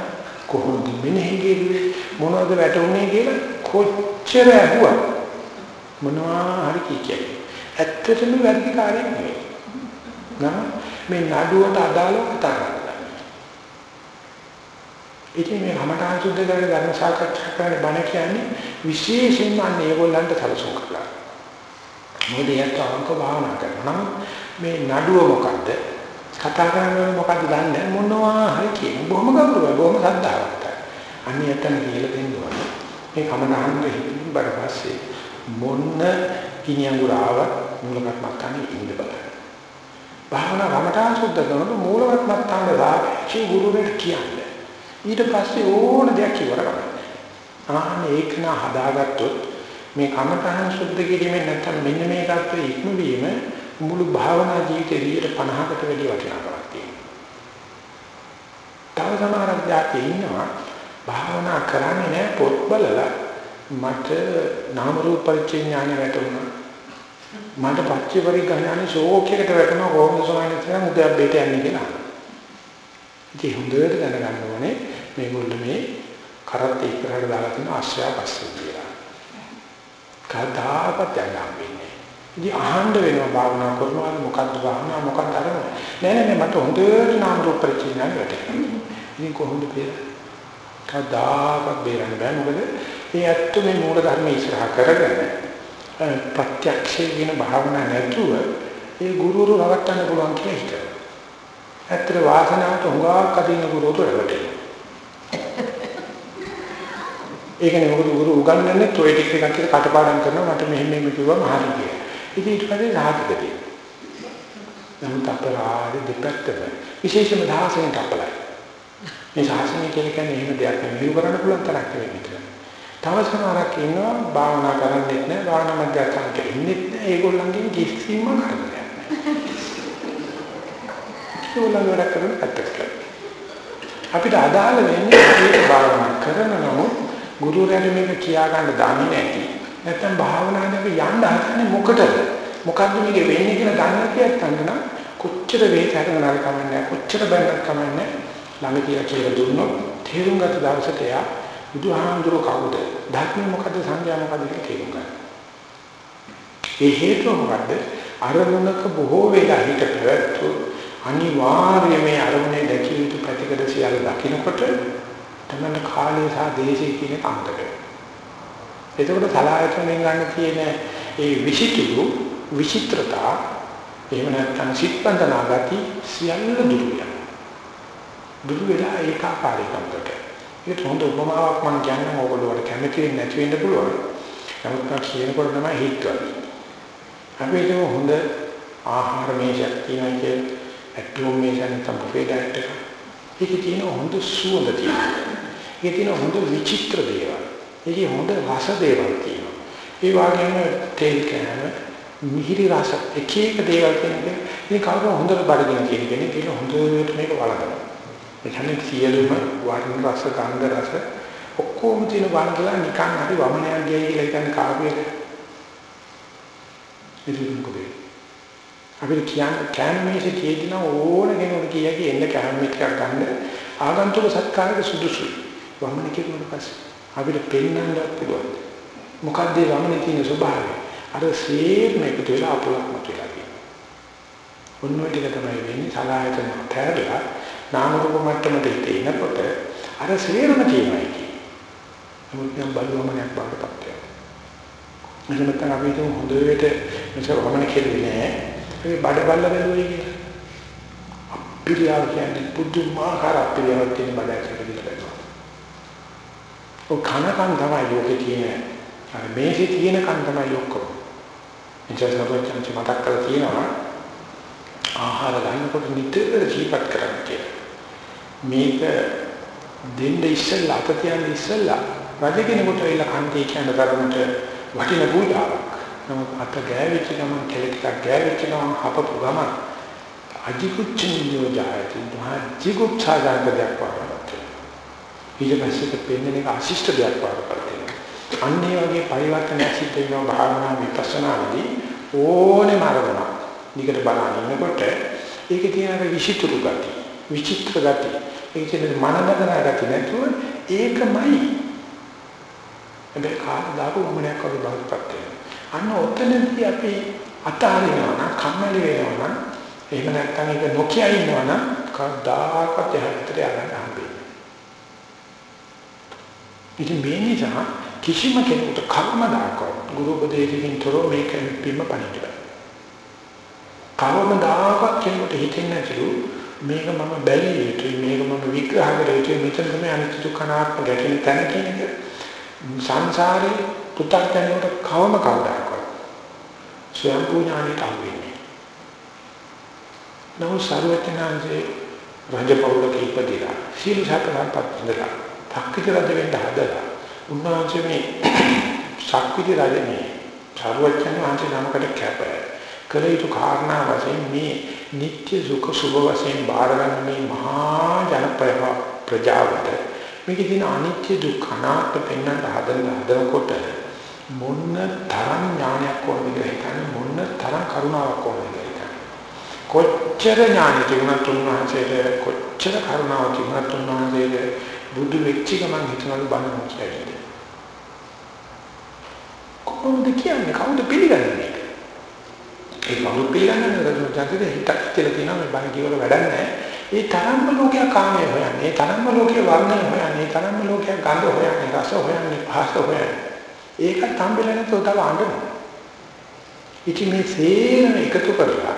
කොහොමද මෙනෙහි කෙරුවේ? මොනවද වැටුනේ කියලා කොච්චර ඇහුවා මොනවා හරි කියන්නේ ඇත්තටම වැඩි කාර්යයක් නෙවෙයි. නම මේ නඩුවට අදාළව කතා කරනවා. ඉතින් මේ හමඨාන් සුද්ධ කරන ධර්ම සාකච්ඡා කරන බණ කියන්නේ විශේෂයෙන්ම අන්නේ ඒගොල්ලන්ට සැලසුම් කරලා. මොකද යත් අංක භාවනා කරනවා. මේ නඩුව මොකද්ද? කතා කරන්නේ මොකද්ද දන්නේ? මොනවා හරි කියන. බොහොම ගෞරවයි. බොහොම සද්ධාවක් අනියතන කියලා දෙන්න ඕනේ. මේ කමනහන් දෙහින් බරපස්සේ මොන්න කිනියංගුරාව මූලවත් මත්තන්නේ ඉන්න බලන්න. භාවනා රමඨා සුද්ධ කරනකොට මූලවත් මත්තන්නේ රාජී ගුරුවරට කියන්නේ. ඊට පස්සේ ඕන දෙයක් ඉවර කරන්න. ආන්නේ ඒක නා හදාගත්තොත් මේ කමඨහන් සුද්ධ කිරීමෙන් නැත්නම් මෙන්න මේ தත්ත්වයේ ඉක්මවීම මුළු භාවනා ජීවිතේ 50කට වැඩි වටිනාකමක් තියෙනවා. තව සමහරක් දාකේ ඉන්නවා භාවනා කරන්නේ නැහැ පොත් බලලා මට නාම රූප පරිච්ඡේ ඥාන වැටුණා. මට පච්චේ පරිඥානේ ෂෝක් එකට වැටෙනවා කොහොමද සමානිත කරන්නේ උදැබ්බේට යන්නේ කියලා. ඉතින් හොඳට දැනගන්න ඕනේ මේගොල්ලෝ මේ කරත් ඉස්සරහට දාලා තියෙන ආශ්‍රය පස්සේ කියලා. කදාපත් යන්නේ. ඉතින් අහන්න වෙනවා භාවනා කරනවා මොකද්ද භාවනා මොකක්ද අරගෙන. නෑ නෑ මට හොඳට නාම රූප පරිච්ඡේදය වැටෙනවා. ඉතින් කොහොමද බේරෙන්නේ? කදාපත් බේරන්න බෑ මොකද මේ ඇත්ත මේ මූල ධර්ම ඉස්සරහ කරගෙන ප්‍රත්‍යක්ෂයෙන් වෙන භාවනා නැතුව ඒ ගුරුවරු රවට්ටන්න පුළුවන් කියලා හිතනවා. ඇත්තට වාසනාවට හුඟක් අදින ගුරුවරු රවටෙනවා. ඒකනේ මොකද ගුරු උගන්වන්නේ toy ටික එකක් කියලා කටපාඩම් කරනවා මට මෙහෙම මෙහෙම කිව්වම හරි කියලා. ඉතින් ඊට පස්සේ සාහිත්‍ය දෙයක්. නමුත් අපරාධ දෙපැත්තම විශේෂම දහසෙන් කපලයි. මේ ශාසනය කියන්නේ එහෙම දෙයක් නෙවෙයි කරන්න පුළුවන් තරක් නෙවෙයි. තව සමහරක් ඉන්නවා භාවනා කරන්නේ නැහැ භාවනා මධ්‍යස්ථානට ඉන්නේ නැහැ ඒගොල්ලන්ගෙන් කිසිම කරදරයක් නැහැ. ඒගොල්ලන් වැඩ කරන පැත්තට. අපිට අදාළ වෙන්නේ මේක භාවනා කරන නමුත් ගුරුවරයාට මේක කියා ගන්න දන්නේ නැති. නැත්තම් භාවනාවට යන්න හදන්නේ මොකටද? මොකද්ද මේක වෙන්නේ කියලා දන්න කියත්තන්න නම් කොච්චර වේතනකට කමන්නේ කොච්චර බැලක් කමන්නේ ළඟ කියලා කියලා දුන්නොත් තේරුම් ගත දවසට යා බුදුහාමුදුරුවෝ කවුද? ධර්මය මොකද්ද සංඥා මොකද්ද කියලා තේරුම් ගන්න. ඒ හේතුව මොකද්ද? අරමුණක බොහෝ වෙලා හිටපැවැත්තු අනිවාර්යයෙන් මේ අරමුණේ දැකිය යුතු ප්‍රතිකද සියල්ල දකිනකොට තමයි කාලය සහ දේශය කියන අන්තක. එතකොට සලායතනෙන් ගන්න තියෙන ඒ විචිතුරු විචිත්‍රතා එහෙම නැත්නම් සිත්පන්දනා ගති සියල්ල දුරු වෙනවා. දුරු වෙලා ඒකාකාරීකමකට. ඒක හොඳ උපමාවක් මම කියන්නේ ඕගොල්ලෝට කැමති වෙන්නේ නැති වෙන්න පුළුවන්. නමුත් මම කියනකොට තමයි හිතවන්නේ. අපි ඒක හොඳ ආහාර මේෂයක් තියෙනවා ඇටෝමේෂන් තමයි ඩයට් එක. ඒකේ තියෙන හොඳ සුවඳ තියෙනවා. ඒකේ තියෙන හොඳ විචිත්‍ර දේවල්. ඒකේ හොඳ රස දේවල් තියෙනවා. ඒ වගේම තෙල් කෑම මිහිරි රස එක එක දේවල් තියෙනවා. ඉතින් කවුරු හොඳට බඩගින්න කියන කෙනෙක් ඒක හොඳට මේක වළඳනවා. ඒ කියන්නේ සියලුම වර්ණ රස ගන්ධ රස ඔක්කොම තියෙන වළඳලා නිකන් හරි වමනයක් ගියයි කියලා හිතන්නේ කාර්යයක. ඉතින් මොකද? අපිට කියන්න කෑම මේසේ තියෙන ඕන කෙනෙකුට කියකි එන්න කෑම ටිකක් ගන්න ආගන්තුක සත්කාරක සුදුසුයි. වමන කෙරුවට පස්සේ අපිට පෙන්වන්න පුළුවන්. මොකද්ද වමනේ තියෙන ස්වභාවය? අර සේම එකතු වෙලා අපලක් මතුවලා තියෙනවා. ඔන්න ඔය ටික තමයි වෙන්නේ සලායතන තැරලා නාම රූප මට්ටමට එනකොට අර සේරම තියෙනවා කියන්නේ. නමුත් නම් බලවමනක් බාටපත් වෙනවා. එහෙම නැත්නම් අපි හිතමු හොඳට මේක වමන කෙරුවේ නෑ. ඒ බඩ බල්ල බැලුවයි කියලා. අපිරියාව කියන්නේ පුදුමාකාර අපිරියාවක් තියෙන බඩ ඇතුලට ගිහලා ඔය කනකන් තමයි ලෝකේ තියෙන මේකේ තියෙන කන් තමයි ඔක්කොම. ඉතින් මතක් කරලා තියෙනවා ආහාර ගන්නකොට නිතර ජීවත් කරන්න කියලා. මේක දෙන්න ඉස්සෙල්ලා අත තියන්න ඉස්සෙල්ලා රජ කෙනෙකුට වෙලා කන්ටේ කියන තරමට වටින පූජාවක්. නමුත් අත ගෑවිච්ච ගමන් කෙලෙක් ගෑවිච්ච ගමන් හපපු ගමන් අධිකුච්චිනියෝ ජායති මහා ජීගුච්ඡාජාතයක් වඩපත් ඊට පස්සේ පෙන්වන එක අශිෂ්ට දෙයක් වඩපත් අන්න ඒ වගේ පරිවර්තනයක් සිද්ධ වෙනවා භාවනා විපස්සනාදී ඕනේ මරණ නිකට බලන ඉන්නකොට ඒකේ තියෙන විචිත්‍ර ගති විචිත්‍ර ගති ඒක කියන්නේ මනබදන ගති නැතුව ඒකමයි හැබැයි කාට දාපු මොනයක් වගේ බවටපත් වෙනවා අන්න ඔතනදී අපි අතාරිනවා නම් කම්මැලි වෙනවා නම් එහෙම නැත්නම් ඒක නොකිය ඉන්නවා නම් කවදාකවත් එහාට යන්න හම්බෙන්නේ. ඉතින් මේ නිසා කිසිම කෙනෙකුට කර්ම දාකව ගුරු උපදේශකින් තොරව මේක පිම්ම පණින්න බෑ. කවමදාකවත් කෙනෙකුට හිතෙන්නේ නැතිලු මේක මම බැලිය යුතුයි මේක මම විග්‍රහ කර යුතුයි මෙතන තමයි අනිත්‍ය දුක්ඛනාත්ම ගැටෙන තැන කියන එක සංසාරේ පු탁ජනකට කවම කවදාකවත් ස්වයං පුඥානිට අහුවෙන්නේ නමුත් සර්වඥාන්සේ රජපෞලක ඉපදිලා සීල සතරපත් ඉඳලා භක්ති රජ වෙන්න හදලා උන්වහන්සේ මේ ශක්තිති රජනේ සර්වඥ වහන්සේ නමකට කැප කළ යුතු කාරණා වශයෙන් මේ නිත්‍ය සුඛ සුභ වශයෙන් බාරගන්න මේ මහා ජනප්‍රය ප්‍රජාවට මේකේ තියෙන අනිත්‍ය දුක්ඛ අනාත්ම පෙන්වන්න හදන හදනකොට මොන්න තරම් ඥානයක් ඕනද කියලා හිතන්නේ මොන්න තරම් කරුණාවක් ඕනද කොච්චර ඥාන තිබුණත් උන්වහන්සේට කොච්චර කරුණාවක් තිබුණත් උන්වහන්සේට බුදු වෙච්ච ගමන් හිතනලු බණ කියන්නේ. කොහොමද කියන්නේ කවුද පිළිගන්නේ? ඒ කවුරු පිළිගන්නේ රජුන්ට හිතක් කියලා කියනවා මේ බණ කියවල වැඩක් නැහැ. ඒ තරම්ම ලෝකයක් කාමයේ හොයන්නේ, ඒ තරම්ම ලෝකයේ වර්ණය හොයන්නේ, ඒ තරම්ම ලෝකයක් ගඳ හොයන්නේ, රස හොයන්නේ, භාෂ හොයන්නේ. ඒකත් හම්බෙලා නැතෝ තව අඬනවා. ඉතින් මේ සේරම එකතු කරලා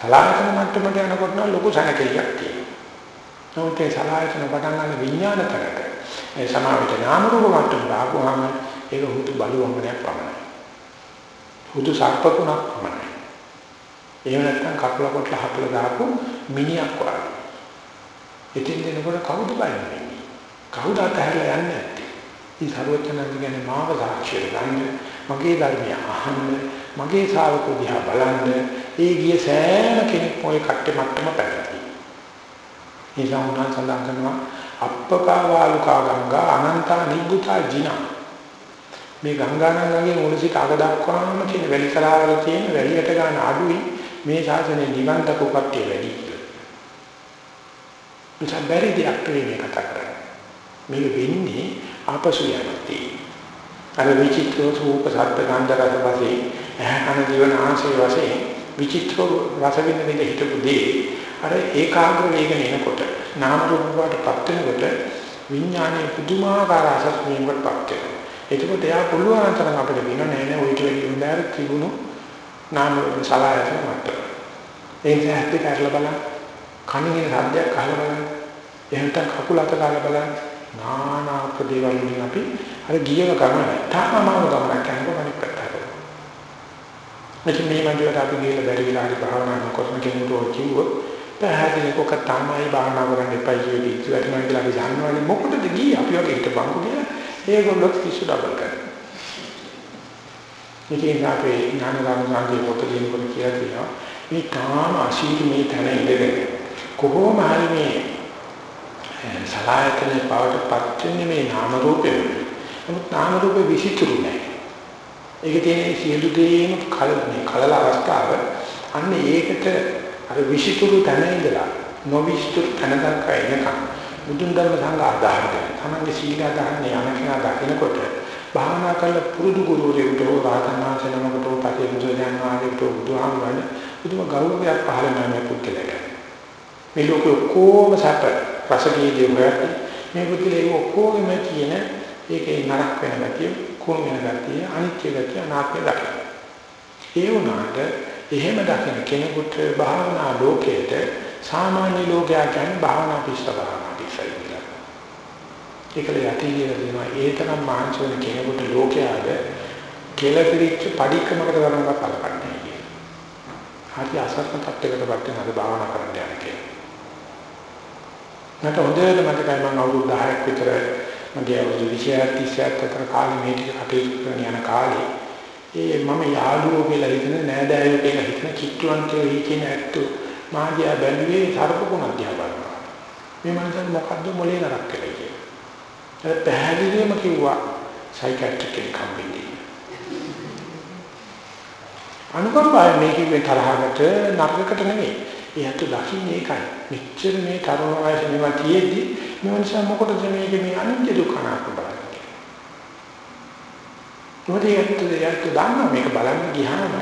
සලායතන මට්ටමට යනකොට නම් ලොකු සැනකෙලියක් තියෙනවා. නමුත් ඒ සලායතන පටන් ගන්න විඥාන තරක ඒ සමාවිත නාම රූප මට්ටමට ආවම ඒක හුදු බලවංගනයක් පමණයි. හුදු සර්පකුණක් පමණයි. එහෙම නැත්නම් කකුල කොට හපලා දාපු මිනිහක් වගේ. ඉතින් දෙනකොට කවුද බලන්නේ? කවුද අතහැරලා යන්නේ නැත්තේ? ඉතින් සරුවචනන්ද කියන්නේ මාව සාක්ෂිය ගන්න මගේ ධර්මය අහන්න මගේ ශ්‍රාවකෝ දිහා බලන්න ඒ ගිය සෑම කෙනෙක් ඔය කට්ටේ මට්ටම පැහැදිලි. ඒ සම්මාන සඳහන් කරනවා අප්පකා වාලුකා ගංගා අනන්තා නිබ්බුතා ජිනා. මේ ගංගා නංගගේ මුල සිට අග දක්වාම තියෙන වැලි කරාවල තියෙන වැලියට ගන්න අඩුයි මේ ශාසනයේ නිවන් දකපු කට්ටිය වැඩි. ඒක බැරි දෙයක් මේ කතා කරන්නේ. මේක වෙන්නේ ආපසු යනවා. අර විචිත්‍ර රූප සත්ත්ව ගන්ධ රස වශයෙන් ඇහැ කන දිවන ආශය වශයෙන් විචිත්‍ර රස විඳ විඳ හිටපු දේ අර ඒකාග්‍ර වේගන එනකොට නාම රූප වලටපත් වෙනකොට විඥානයේ පුදුමාකාර අසස්මියකටපත් වෙනවා. එතකොට එයා පුළුවන් තරම් අපිට වෙන නෑ නෑ ඔයිට වෙලි උදාර තිබුණු නාම රූප සලආයතන මට්ටම. ඒ නිසා ඇත්ත කරලා බලන්න. කණින් ශබ්දයක් අහලා බලන්න. එහෙනම් කකුල අත ගාලා බලන්න. නානා ප්‍රදේවල් වලින් අපි අර ගියව ගමන තාමම ගමනක් යනකොට අනිත් පැත්තට. මෙතන මේ මන්දිරට අපි ගිහලා බැරි වෙලා හරි භාවනා කරන කෙනෙකුට කිව්වොත් පැහැදිලි කොක තමයි භාවනා කරන්න එපා කියලාදී ඉස්සරහට කියලා අපි දන්නවනේ මොකටද ගියේ අපි වගේ හිටපන්කෝ කියලා ඒගොල්ලෝ කිසු ඩබල් කරනවා. ඉතින් අපේ ඥානගාම සංකේ පොත ලියනකොට කියලා තියෙනවා මේ තාම අශීල මේ තැන ඉඳගෙන කොහොම හරි මේ සලායතනේ බවට පත් වෙන්නේ මේ නාම රූපේ. නමුත් නාම රූපේ විසිතුරු නැහැ. ඒක තියෙන සියලු දේම කල මේ කලල අවස්ථාව අන්න ඒකට අර විසිතුරු තැන ඉඳලා නොවිසිතුරු තැන දක්වා එනකම් බුදුන් ධර්ම සංඝ ආදාහරණ තමන්ගේ සීල ආදාහරණ යනකනා දකිනකොට භාවනා කළ පුරුදු ගුරුවරයෙකුට හෝ රාතනාචන නමකට හෝ පතිමුසයන් වාගේට බුදුහාමුදුරනේ බුදුම ගෞරවයක් පහළ නැමෙ පුද්ගලයාට මේ ලෝකෙ කොහොම සැප රසකී දෙයක් මේ පුද්ගලයා ඔක්කොගෙම කියන ඒකේ නරක වෙන ගැතිය කුණු වෙන ගැතිය අනිත්‍ය ගැතිය අනාත්ම දකින ඒ වුණාට එහෙම දකින කෙනෙකුට භාවනා ලෝකයට සාමාන්‍ය ලෝකයා කියන්නේ භාවනා පිස්ස භාවනා පිස්සයි කියලා. ඒකල යටි කියලා දෙනවා ඒ තරම් මාංශ වෙන කෙනෙකුට ලෝකයාද කෙලපිරිච්ච padikkamakata කරනවා කලකන්නේ කියන. හරි අසත්න තත්ත්වයකටපත් වෙන අද භාවනා කරන්න යන කෙනෙක්. මට හොඳට මතකයි මම අවුරුදු 10ක් විතර මගේ අවුරුදු 20 30ක් අතර කාලේ මේ ටික කටයුතු කරන යන කාලේ ඒ මම යාළුවෝ කියලා හිතන නෑදෑයෝ කියලා හිතන කිට්ටුවන්තයෝ හි කියන ඇත්තෝ මාගියා බැලුවේ තරපකුණ දිහා බලනවා. මේ මනසෙන් මොකද්ද මොලේ නරක් කියලා කියන්නේ. ඒ පැහැදිලිවම කිව්වා සයිකියාට්‍රික් කෙනෙක් හම්බෙන්නේ. අනුකම්පාවෙන් මේ කිව්වේ තරහකට නරකකට නෙවෙයි. ඒත් දකින්නේ ඒකයි. මෙච්චර මේ තරුණ වයසේ මේවා තියෙද්දි මේ නිසා මොකටද මේක මේ අනිත්‍ය දුක්ඛ අනාත්ම බලන්නේ. මොකද ඒත් ඒත් දන්නවා මේක බලන්න ගියාම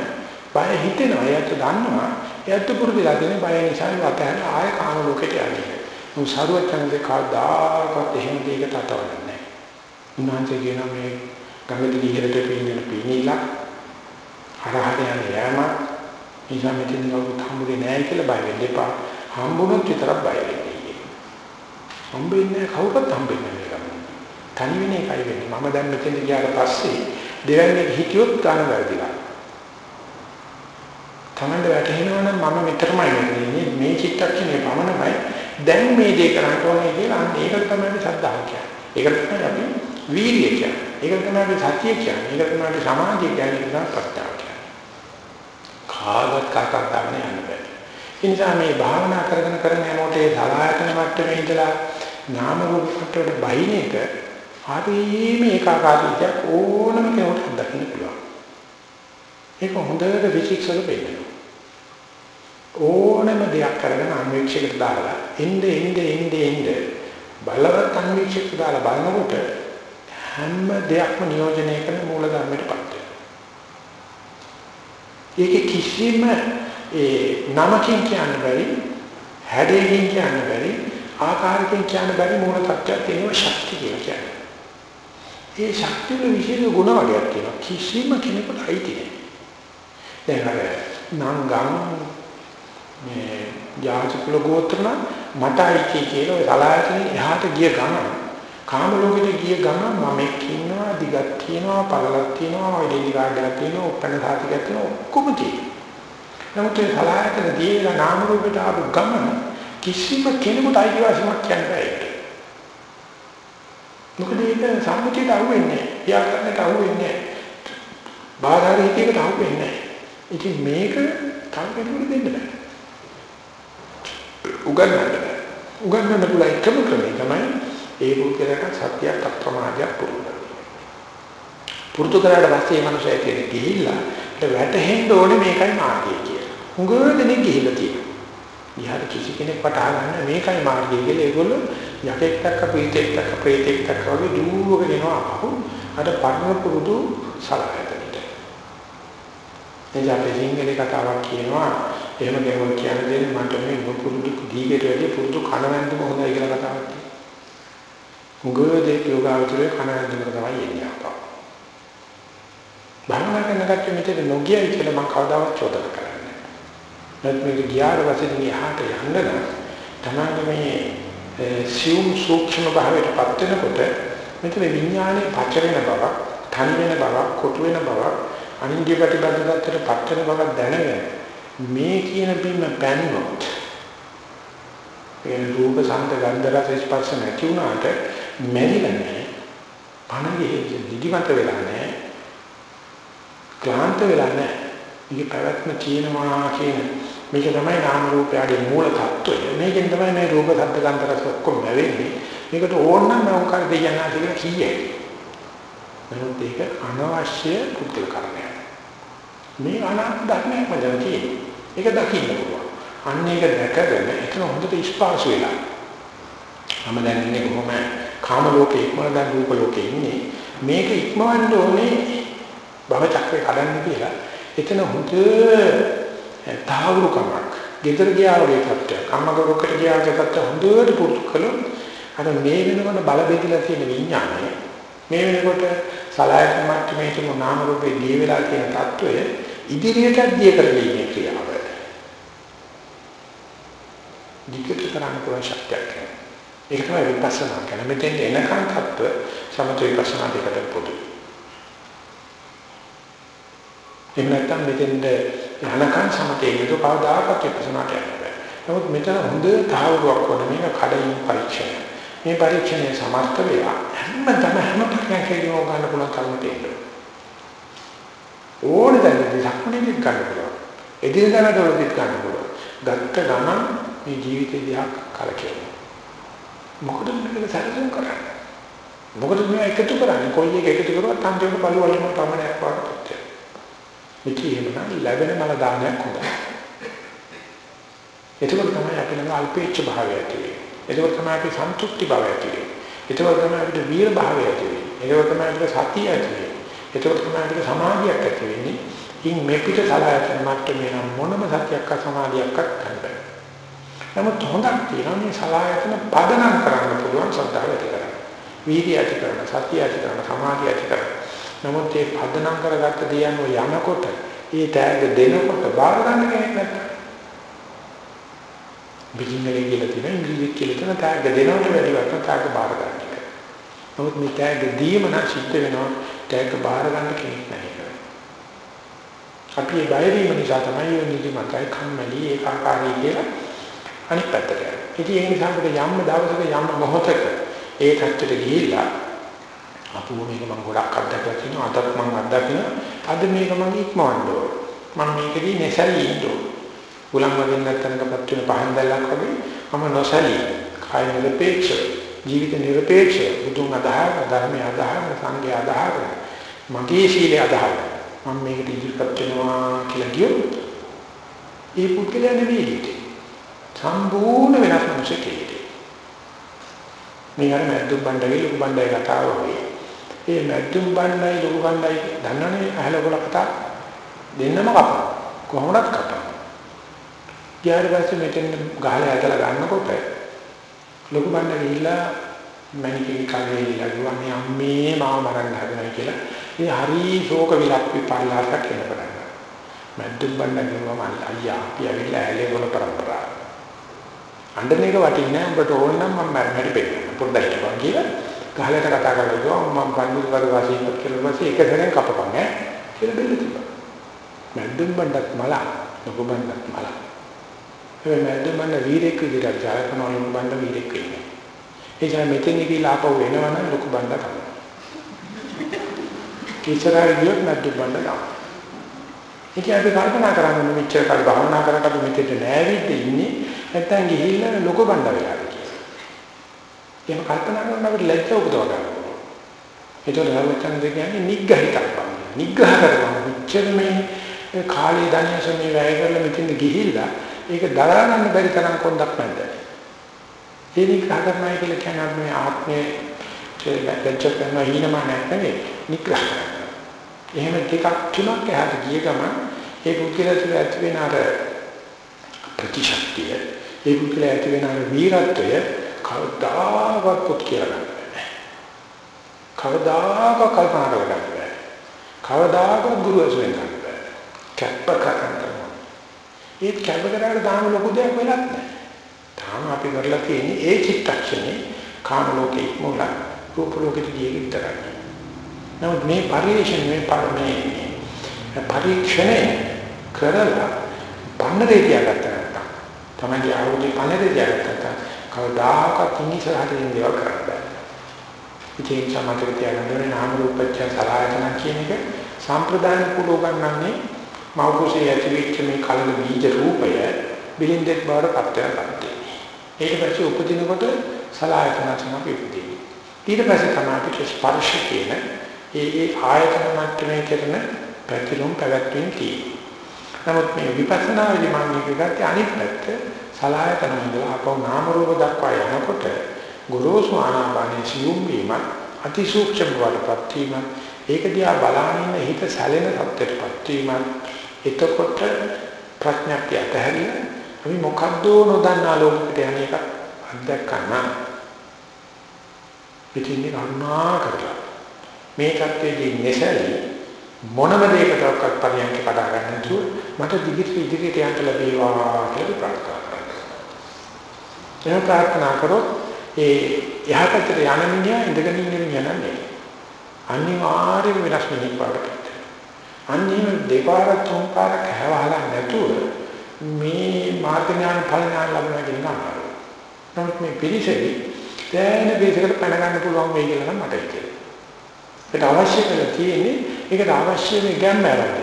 බය හිතෙනවා. ඒත් දන්නවා. ඒත් පුරුදුලා දෙන බය නිසා වතන ආය කාම ලෝකෙට යන්නේ. මො සරුවචනදේ කවදාකවත් එහෙම දෙයකට අතවන්නේ නැහැ. උන්වහන්සේ කියන මේ ගඟදී ඉහළට පීනන පීනිලා හරහට යන යෑම නිසා මෙතන කවුරුත් හම්බුනේ නැහැ කියලා බය වෙන්න එපා. හම්බුනොත් විතරක් බය වෙන්නේ. හම්බෙන්නේ කවුරුත් හම්බෙන්නේ නැහැ. තනි වෙන එකයි වෙන්නේ. මම දැන් මෙතන ගියාට පස්සේ දෙවන්නේ හිතියොත් ගන්න වැරදිලා. තමන්ට වැටහෙනවා නම් මම මෙතරම්යි වෙන්නේ මේ චිත්තක්ෂණේ පමණමයි දැන් මේ දේ කරන්න ඕනේ කියලා අන්න ඒක තමයි අපි සද්ධාව කියන්නේ. ඒක තමයි අපි වීර්යය කියන්නේ. ඒක තමයි අපි සත්‍ය කියන්නේ. ඒක තමයි අපි සමාධිය කියන්නේ කියලා ප්‍රත්‍යාව කියන්නේ. කාගත් කාටත් ගන්න යන්න බෑ. ඒ නිසා මේ භාවනා කරගෙන කරගෙන යනකොට ඒ සලායතන මට්ටමේ ඉඳලා නාම රූප මට්ටමට බහින එක හරිම ඒකාකාරීත්වයක් ඕනම කෙනෙකුට දකින්න පුළුවන්. ඒක හොඳට විචික්ෂල වෙන්නවා. ඕනම දෙයක් කරගෙන අන්වීක්ෂයකට දාලා එnde එnde එnde එnde බලවත් අන්වීක්ෂයකට දාලා බලනකොට හැම දෙයක්ම නියෝජනය කරන මූල ධර්මයටපත් වෙනවා. ඒකේ කිසිම ඒ නමකින් කියන්න බැරි හැඩයකින් කියන්න බැරි ආකාරයකින් කියන්න බැරි මූල තත්ත්වයක් තියෙනවා ශක්තිය කියලා කියන්නේ. ඒ ශක්තිය විශේෂ ගුණ වර්ගයක් තියෙනවා කිසිම කෙනෙකුට අයිති නැහැ. දැන් අර නංගම් මේ යාචකුල ගෝත්‍රණ මට අයිති කියලා ඔය සලායතන එහාට ගිය ගමන කාම ලෝකෙට ගිය ගමන මම ඉන්නවා දිගක් තියෙනවා පළලක් තියෙනවා ඔය දෙලි කාඩයක් තියෙනවා උපැන්න සාතිකයක් තියෙනවා ඔක්කොම තියෙනවා. නමුත් ඒ සලායතන දීලා නාම රූපයට ආපු ගමන කිසිම කෙනෙකුට අයිතිවාසිකමක් කියන්න බෑ. මොකද ඒක සම්මුතියට අහුවෙන්නේ නැහැ. ව්‍යාකරණයට අහුවෙන්නේ නැහැ. බාධා රීතියකට අහුවෙන්නේ නැහැ. ඉතින් මේක කල්පෙකට දෙන්න බෑ. උගන්වන්න බෑ. උගන්වන්න පුළුවන් එකම ක්‍රමය තමයි ඒ පුද්ගලයාට සත්‍යයක් අප්‍රමාදයක් පුරුදු පුරුදු කරාට පස්සේ මේ මනුස්සයා කියන ගිහිල්ලා ඒක වැටහෙන්න ඕනේ මේකයි මාර්ගය කියලා. උගදෙනෙක් ගිහිල්ලා තියෙනවා. ඊහාට කිසි කෙනෙක් වටහා ගන්න මේකයි මාර්ගය කියලා ඒගොල්ලෝ යකෙක් තක්ක ප්‍රීතෙක් තක්ක ප්‍රේතෙක් තක්ක වගේ දුවගෙන යනවා අහු අර පරම පුරුදු සලකයට. එනිසා අපි සිංහලේ කතාවක් කියනවා එහෙම කෙනෙක් කියන දේ මට මේ පුරුදු දීගෙට වැඩි පුරුදු කනවැන්දම හොඳයි කියලා කතාවක් තියෙනවා. උගදේ යෝගාවචරයේ කනවැන්දම තමයි එන්නේ අපා. භාවනා කරන කච්ච මෙතන නොගියයි කියලා මම කවදාවත් චෝදනා කරන්නේ නැහැ. නැත්නම් ගියාට පස්සේ ගියාට යන්න නම් තමයි මේ සියුම් සූක්ෂම භාවයටපත් වෙනකොට මෙතන විඥානයේ පච වෙන බව, තනි වෙන බව, කොටු වෙන බව, අනිත්‍ය ප්‍රතිබද්ධතාවයට පත් වෙන බව දැනගෙන මේ කියන බිම පැනනොත් ඒ රූප සම්ද ගන්ධ රස ස්පර්ශ නැති වුණාට මෙරිලා නැහැ. පණගේ දිදිමත වෙලා නැහැ. ක්ලාන්ත වෙලා නැහැ. මේක පැවැත්ම තියෙනවා කියන මේක තමයි නාම රූපයගේ මූල தত্ত্বය. මේකෙන් තමයි මේ රූප ශබ්ද ගන්ධ රස ඔක්කොම ලැබෙන්නේ. මේකට ඕන නම් මම කර දෙයනා කියලා කියේ. නමුත් ඒක අනවශ්‍ය කුත්‍ය කරණයක්. මේ අනාත්ම ධර්මයක් මතක තියෙන්නේ. ඒක දකින්න පුළුවන්. අන්න ඒක දැකගෙන ඒක හොඳට ස්පාසු වෙලා. මම දැන් ඉන්නේ කොහොම කාම ලෝකේ ඉක්මන දැන් රූප ලෝකේ ඉන්නේ. මේක ඉක්මවන්න ඕනේ භව චක්‍රේ කඩන්න කියලා එතන හොඳ තාවුරුකමක් ගෙදර ගියා වගේ තත්ත්වයක් අම්මගෙකට ගියා වගේ තත්ත්වයක් හොඳට පුරුදු කළොත් අර මේ වෙනකොට බල බෙදලා තියෙන විඥානය මේ වෙනකොට සලායක මට්ටමේ තිබුණු නාම රූපේ දී වෙලා තියෙන తত্ত্বය ඉදිරියටත් දිය කරගන්න ක්‍රියාව. විකට කරන්න පුළුවන් ශක්තියක් ඒක තමයි විපස්සනා කරන මෙතෙන් එනකන් තත්ත්ව සමථ විපස්සනා දෙකට පොදුයි. එහෙම නැත්නම් මෙතෙන්ද යනකන් සමතේ නේද කවදාකවත් විපස්සනා කරන්න බෑ. නමුත් මෙතන හොඳ තාවුවක් වුණ මේක කඩින් පරීක්ෂණය. මේ පරීක්ෂණය සමර්ථ වෙලා හැමතැනම හැම ප්‍රශ්නයකදීම ගන්න පුළුවන් කරුණු තියෙනවා. ඕනේ දැන් ලක්ෂණෙදි ගන්න පුළුවන්. එදිනෙදා දවල්දිත් ගන්න පුළුවන්. ගත්ත ගමන් මේ ජීවිතේ දිහා කලකිරෙනවා. මොකද මේක සැලසුම් කරන්නේ? මොකද මේ එකතු කරන්නේ? කොයි එක එකතු කරුවත් අන්තිමට බලවලම පමණක් වඩපත් වෙනවා. මේක එහෙමනම් ලැබෙන මල දානයක් හොඳයි. එතකොට තමයි අපි ළඟ අල්පේච්ඡ භාවය ඇති වෙන්නේ. එතකොට තමයි අපි සන්තුෂ්ටි භාවය ඇති වෙන්නේ. එතකොට තමයි අපිට වීර භාවය ඇති වෙන්නේ. එතකොට තමයි අපිට සතිය ඇති වෙන්නේ. එතකොට තමයි අපිට සමාධියක් ඇති වෙන්නේ. ඉන් මේ පිට සලආයතන මට්ටමේ නම් මොනම සතියක් සමාධියක්වත් ගන්න බෑ. නමුත් හොඳක් තියෙනවා මේ සලආයතන පදනම් කරන්න පුළුවන් ශ්‍රද්ධාව ඇති කරගන්න. වීර්ය ඇති කරගන්න, සතිය ඇති කරගන්න, සමාධිය ඇති කරගන්න. නමුත් මේ පදනම් කරගත්ත දේ අනුව යනකොට ඒ තෑග දෙනකොට බාර ගන්න කෙනෙක් නැත්නම් බිලින්ගලේ කියලා තියෙන ඉංග්‍රීසි කියලා තියෙන තෑග දෙනවට වැඩි වට තෑග බාර ගන්න එක. නමුත් මේ තෑග දීම නම් සිද්ධ වෙනවා තෑග බාර ගන්න කෙනෙක් නැහැ. අපි ඒ බය වීම නිසා තමයි මේ නිදිමතයි කම්මැලි ඒකාකාරී කියලා අනිත් පැත්තට යනවා. ඉතින් ඒ නිසා අපිට යම් දවසක යම් මොහොතක ඒ පැත්තට ගිහිල්ලා අපෝ මේක මම ගොඩක් අත්දැකලා තියෙනවා අදත් මම අත්දකින අද මේක මම ඉක්මවන්න ඕන. මම මේකදී නැසලී ඉන්න ඕන. උලම් වදින්න නැත්නම්කපත් වෙන පහන් දැල්ලක් වගේ මම නොසලී කාය නිරපේක්ෂ ජීවිත නිරපේක්ෂ බුදුන් අදහන ධර්මය අදහන සංඝය අදහන මගේ සීලය අදහන මම මේකට ඉදිරිපත් වෙනවා කියලා කියොත් ඒ පුද්ගලයා නෙවෙයි සම්පූර්ණ වෙනස් මිනිසෙක් කෙනෙක්. මේ අර මැද්දුම් බණ්ඩගේ ලොකු බණ්ඩයි කතාව වගේ. ඒ මැද්දුම් බණ්ඩයි ලොකු බණ්ඩයි දන්නවනේ අහලකොල කතා දෙන්නම කපන. කොහොමවත් කපන. ඊට පස්සේ මෙතෙන් ගහලා ඇදලා ගන්නකොට ලොකු බණ්ඩ ගිහිල්ලා මණිකේ කලේ ඉලගුවා මේ අම්මේ මාව මරන්න හදනවා කියලා. ඒ හරි ශෝක විලක් විපාලාසක් වෙන පටන් ගන්නවා. මැද්දුම් බණ්ඩ ගිහුවම අයියා අපි ඇවිල්ලා ඇලේ වල પરම්පරාව. අඬන එක වටින්නේ නැහැ. උඹට ඕන නම් මම මැරෙන්න පෙන්නන්න. පොඩ්ඩක් ඉපන් කියලා ගහලට කතා කරලා කිව්වා මම පන්දුල් වල වාසියක් කියලා පස්සේ එක සැරෙන් කපපන් ඈ කියලා බෙල්ල තිබ්බා. මැද්දුම් බණ්ඩත් මල ලොකු බණ්ඩත් මල. ඒ මැද්දුම් බණ්ඩ වීරෙක් විදිහට ජාලකන ලොකු බණ්ඩ වීරෙක් වෙන්නේ. ඒ නිසා මෙතන ගිහිලා ආපහු වෙනවනම් ලොකු බණ්ඩ තමයි. කිචරාරි ගියොත් මැද්දුම් බණ්ඩ තමයි. ඉතින් අපි කල්පනා කරන්නේ මෙච්චර කාල භාවනා කරකට අපි මෙතෙට නෑවිද්ද ඉන්නේ නැත්තම් ගිහිල්ලා ලොකු බණ්ඩ වෙලාද කියලා. එහෙම කල්පනා කරන අපිට ලැජ්ජ උපදව ගන්න. ඒතකොට හරවචන් දෙ කියන්නේ නිග්‍රහිතක් වගේ. නිග්‍රහ කරනවා. මෙච්චර මේ කාලේ ධනියසනේ වැය කරලා මෙතෙන් ගිහිල්ලා ඒක දරා ගන්න බැරි තරම් කොන්දක් නැද්ද? ඒ නිග්‍රහ කරනවා කියලා කියන්නේ මේ ආත්මයේ ලැජ්ජ කරන හිණමානක් නෙවෙයි නිග්‍රහ කරනවා. එහෙම ටිකක් තුනක් එහාට ගිය ගමන් ඒ පුද්ගලයා තුළ ඇති වෙන අර ප්‍රතිශක්තිය ඒ පුද්ගලයා ඇති වෙන අර වීරත්වය කවදාවත් පොත් කියලා ගන්න බෑ. කවදාකවත් කල්පනා කරගන්න බෑ. කවදාකවත් ගුරු අසුවෙන් ගන්න බෑ. කැප්ප කරනවා. ඒ කැප්ප කරාට තාම ලොකු දෙයක් වෙලක් නැහැ. තාම අපි කරලා තියෙන්නේ ඒ චිත්තක්ෂණේ කාම ලෝකේ මොළ රූප ලෝකෙට ගියේ විතරයි. නමුත් මේ පරිශ්‍රණ මේ පරමේ පරීක්ෂණය කරලා බන්න දෙය තියාගත්තා නැත්තම් තමයි ආයුධ කනරේ ජයගත්ත කවදාකවත් ඉනිසරහට ඉන්න දේවල් කරන්න බෑ. ඉතින් සමතක තියාගන්න නාම රූපච්ඡ සලආයතන කියන එක සම්ප්‍රදාන කුල උගන්වන්නේ මෞකසේ ඇතිවෙච්ච මේ කලක බීජ රූපය බිලින්දෙක් බවට පත් වෙනවා. ඊට පස්සේ උපදිනකොට සලආයතන තමයි උපදින්නේ. ඊට පස්සේ තමයි අපිට ස්පර්ශ කියන ඒ ඒ ආයතන මට්ටමේ කරන පැතිරුම් පැවැත්වීම් තියෙන්නේ. නමුත් මේ විපස්සනා වෙදි මම මේක ගත්තේ අනිත් පැත්ත සලආයතන ඉඳලා අපව නාම රූප දක්වා යනකොට ගුරුසු ආනාපානයේ සියුම් වීම අතිසූක්ෂම වඩපත් වීම ඒක දිහා බලාගෙන හිත සැලෙන තත්ත්වයටපත් වීම එතකොට ප්‍රඥාප්තිය ඇතහැරිලා අපි මොකද්ද නොදන්නා ලෝකෙට යන එක අත්දැකන්න. පිටින් කරුණා කරලා මේ தත්ත්වයේදී නැසැලී මොනම දෙයකටවත් පරියන්ක කඩා ගන්න නැතුව මට දිගට ඉදිරියට යන්න ලැබේවා කියලා ප්‍රාර්ථනා කරනවා. එහෙනම් ප්‍රාර්ථනා කරොත් ඒ යහපතට යන මිනිහා ඉඳගෙන ඉන්න මිනිහා නෙමෙයි. අනිවාර්යයෙන් වෙනස් වෙන්නේ පාඩකට. අන්නේ දෙපාරක් තුන් පාරක් හැවහලා නැතුව මේ මාර්ග ඥාන ඵල ඥාන ලැබෙනවා කියන එක අමාරුයි. නමුත් මේ පිළිසෙදි දැන බේසකට පැන ගන්න පුළුවන් වෙයි කියලා නම් මට හිතෙනවා. ඒකට අවශ්‍ය කරලා තියෙන්නේ ඒකට අවශ්‍ය මේ ගැම්ම ආරම්භ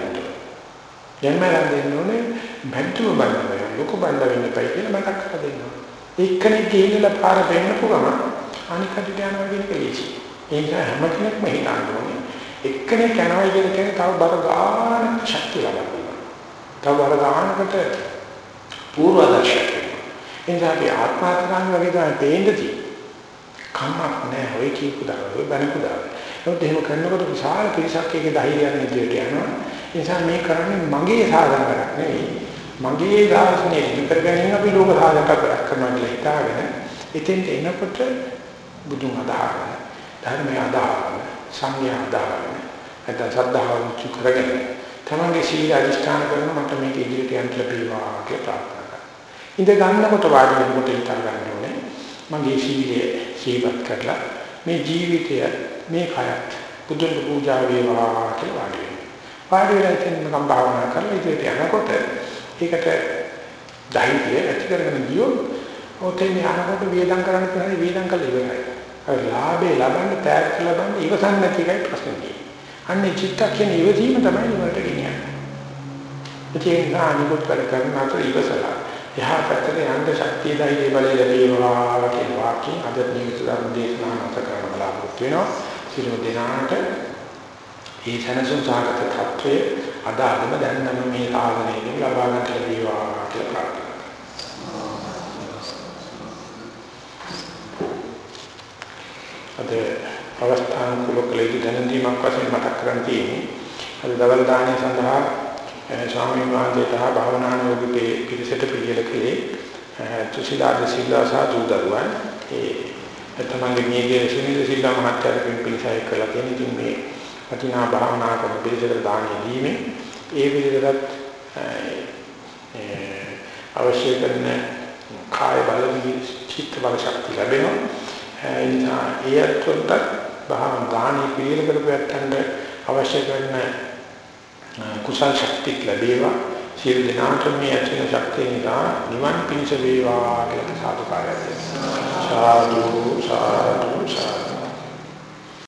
ගැම්ම ආරම්භ දෙන්න ඕනේ බැඳුව බඳ ලොකු බඳ වෙන්න පයි කියලා මතක් කරලා දෙන්න ඕනේ. එක්කෙනෙක් ගිහිල්ලා පාර පෙන්නපු ගම අනිකට යනවා කියන එක ලේසි. ඒ නිසා හැම කෙනෙක්ම හිතන්න ඕනේ එක්කෙනෙක් යනවා කියන කෙනෙක් තව බර ගන්න ශක්තිය ලබනවා. තව බර ගන්නකට පූර්ව ආදර්ශයක් වෙනවා. එනිසා අපි ආත්මාර්ථකාමී වගේ තමයි පේන්නේ. කම්මක් නැහැ ඔය කීපු දාලා ඔය බණ පුදාලා. ඒත් එහෙම කරනකොට විශාල පිරිසක් එකේ ධෛර්යයෙන් ඉදිරියට යනවා. ඒ නිසා මේ කරන්නේ මගේ සාධනයක් නෙවෙයි. මගේ දාර්ශනික විතර ගැනීම අපි ලෝක සාධක කරනවා කියලා හිතාගෙන ඉතින් එනකොට බුදුන් අදහන ධර්මය අදහන සංඥා අදහන නැත්නම් ශ්‍රද්ධාව මුචු කරගෙන තමන්ගේ සීල අධිෂ්ඨාන කරන මට මේක ඉදිරියට යන්න ලැබේවා කියලා ප්‍රාර්ථනා කරනවා. ඉඳ ගන්නකොට වාඩි වෙනකොට හිතා ගන්න ඕනේ මගේ සීලය සීපත් කරලා මේ ජීවිතය මේ කයත් බුදුන් පූජා වේවා කියලා වාඩි වෙනවා. වාඩි වෙලා ඉතින් මම භාවනා කරලා ඉදිරියට යනකොට ඒකට ධෛර්යය ඇති කරගෙන ගියොත් ඔතෙන් යනකොට වේදම් කරන්න පුළුවන් වේදම් කළ ඉවරයි. අර ලාභේ ලබන්න තෑග්ග ලබන්න ඉවසන්න නැති එකයි ප්‍රශ්නේ. අන්නේ චිත්තක්ෂණ ඉවසීම තමයි නිවනට ගෙනියන්නේ. ඒ නිසා අනිකුත් වැඩ කරන අතර ඉවසලා එහා පැත්තට යන්න ශක්තිය ධෛර්ය බලය ලැබේවා කියන වාක්‍යයෙන් අද නිමිති ධර්ම දේශනාව නැත කරන්න බලාපොරොත්තු වෙනවා. සියලු දෙනාට මේ සනසුන් සාගත තත්වයේ අද අදම දැන් නම් මේ සාධනයෙන් ලබා ගන්න ලැබේවා කියලා අද අවස්ථාන කුලකලේදී දැනුම්දීමක් වශයෙන් මතක් කරන් තියෙන්නේ. අද දවල් දාණය සඳහා ස්වාමීන් වහන්සේට භාවනානුයෝගී පිළිසෙට පිළියෙල කළේ තුසිලාද සිල්ලා සහ දුදරුවන්. ඒ තමන්ගේ මියගේ සුනිල් සිල්ලා මහත්තයාට පිළිසයි කළා කියන ඉතින් මේ වටිනා භාවනා කරන පිළිසෙට දාණය දීමේ ඒ පිළිවෙලත් අවශ්‍ය කරන කාය බල චිත්ත බල ශක්තිය ලැබෙනවා. ඒ නිසා ඒ අත්වලට භාවනා දානි පිළිල කරපැත්තන්ට අවශ්‍ය කරන කුසල ශක්තිය ලැබේවා. සියලු දෙනාට මේ ඇතින ශක්තිය නිසා නිවන් පිණිස වේවා කියලා සාදුකාරය දෙනවා. සාදු සාදු සාදු.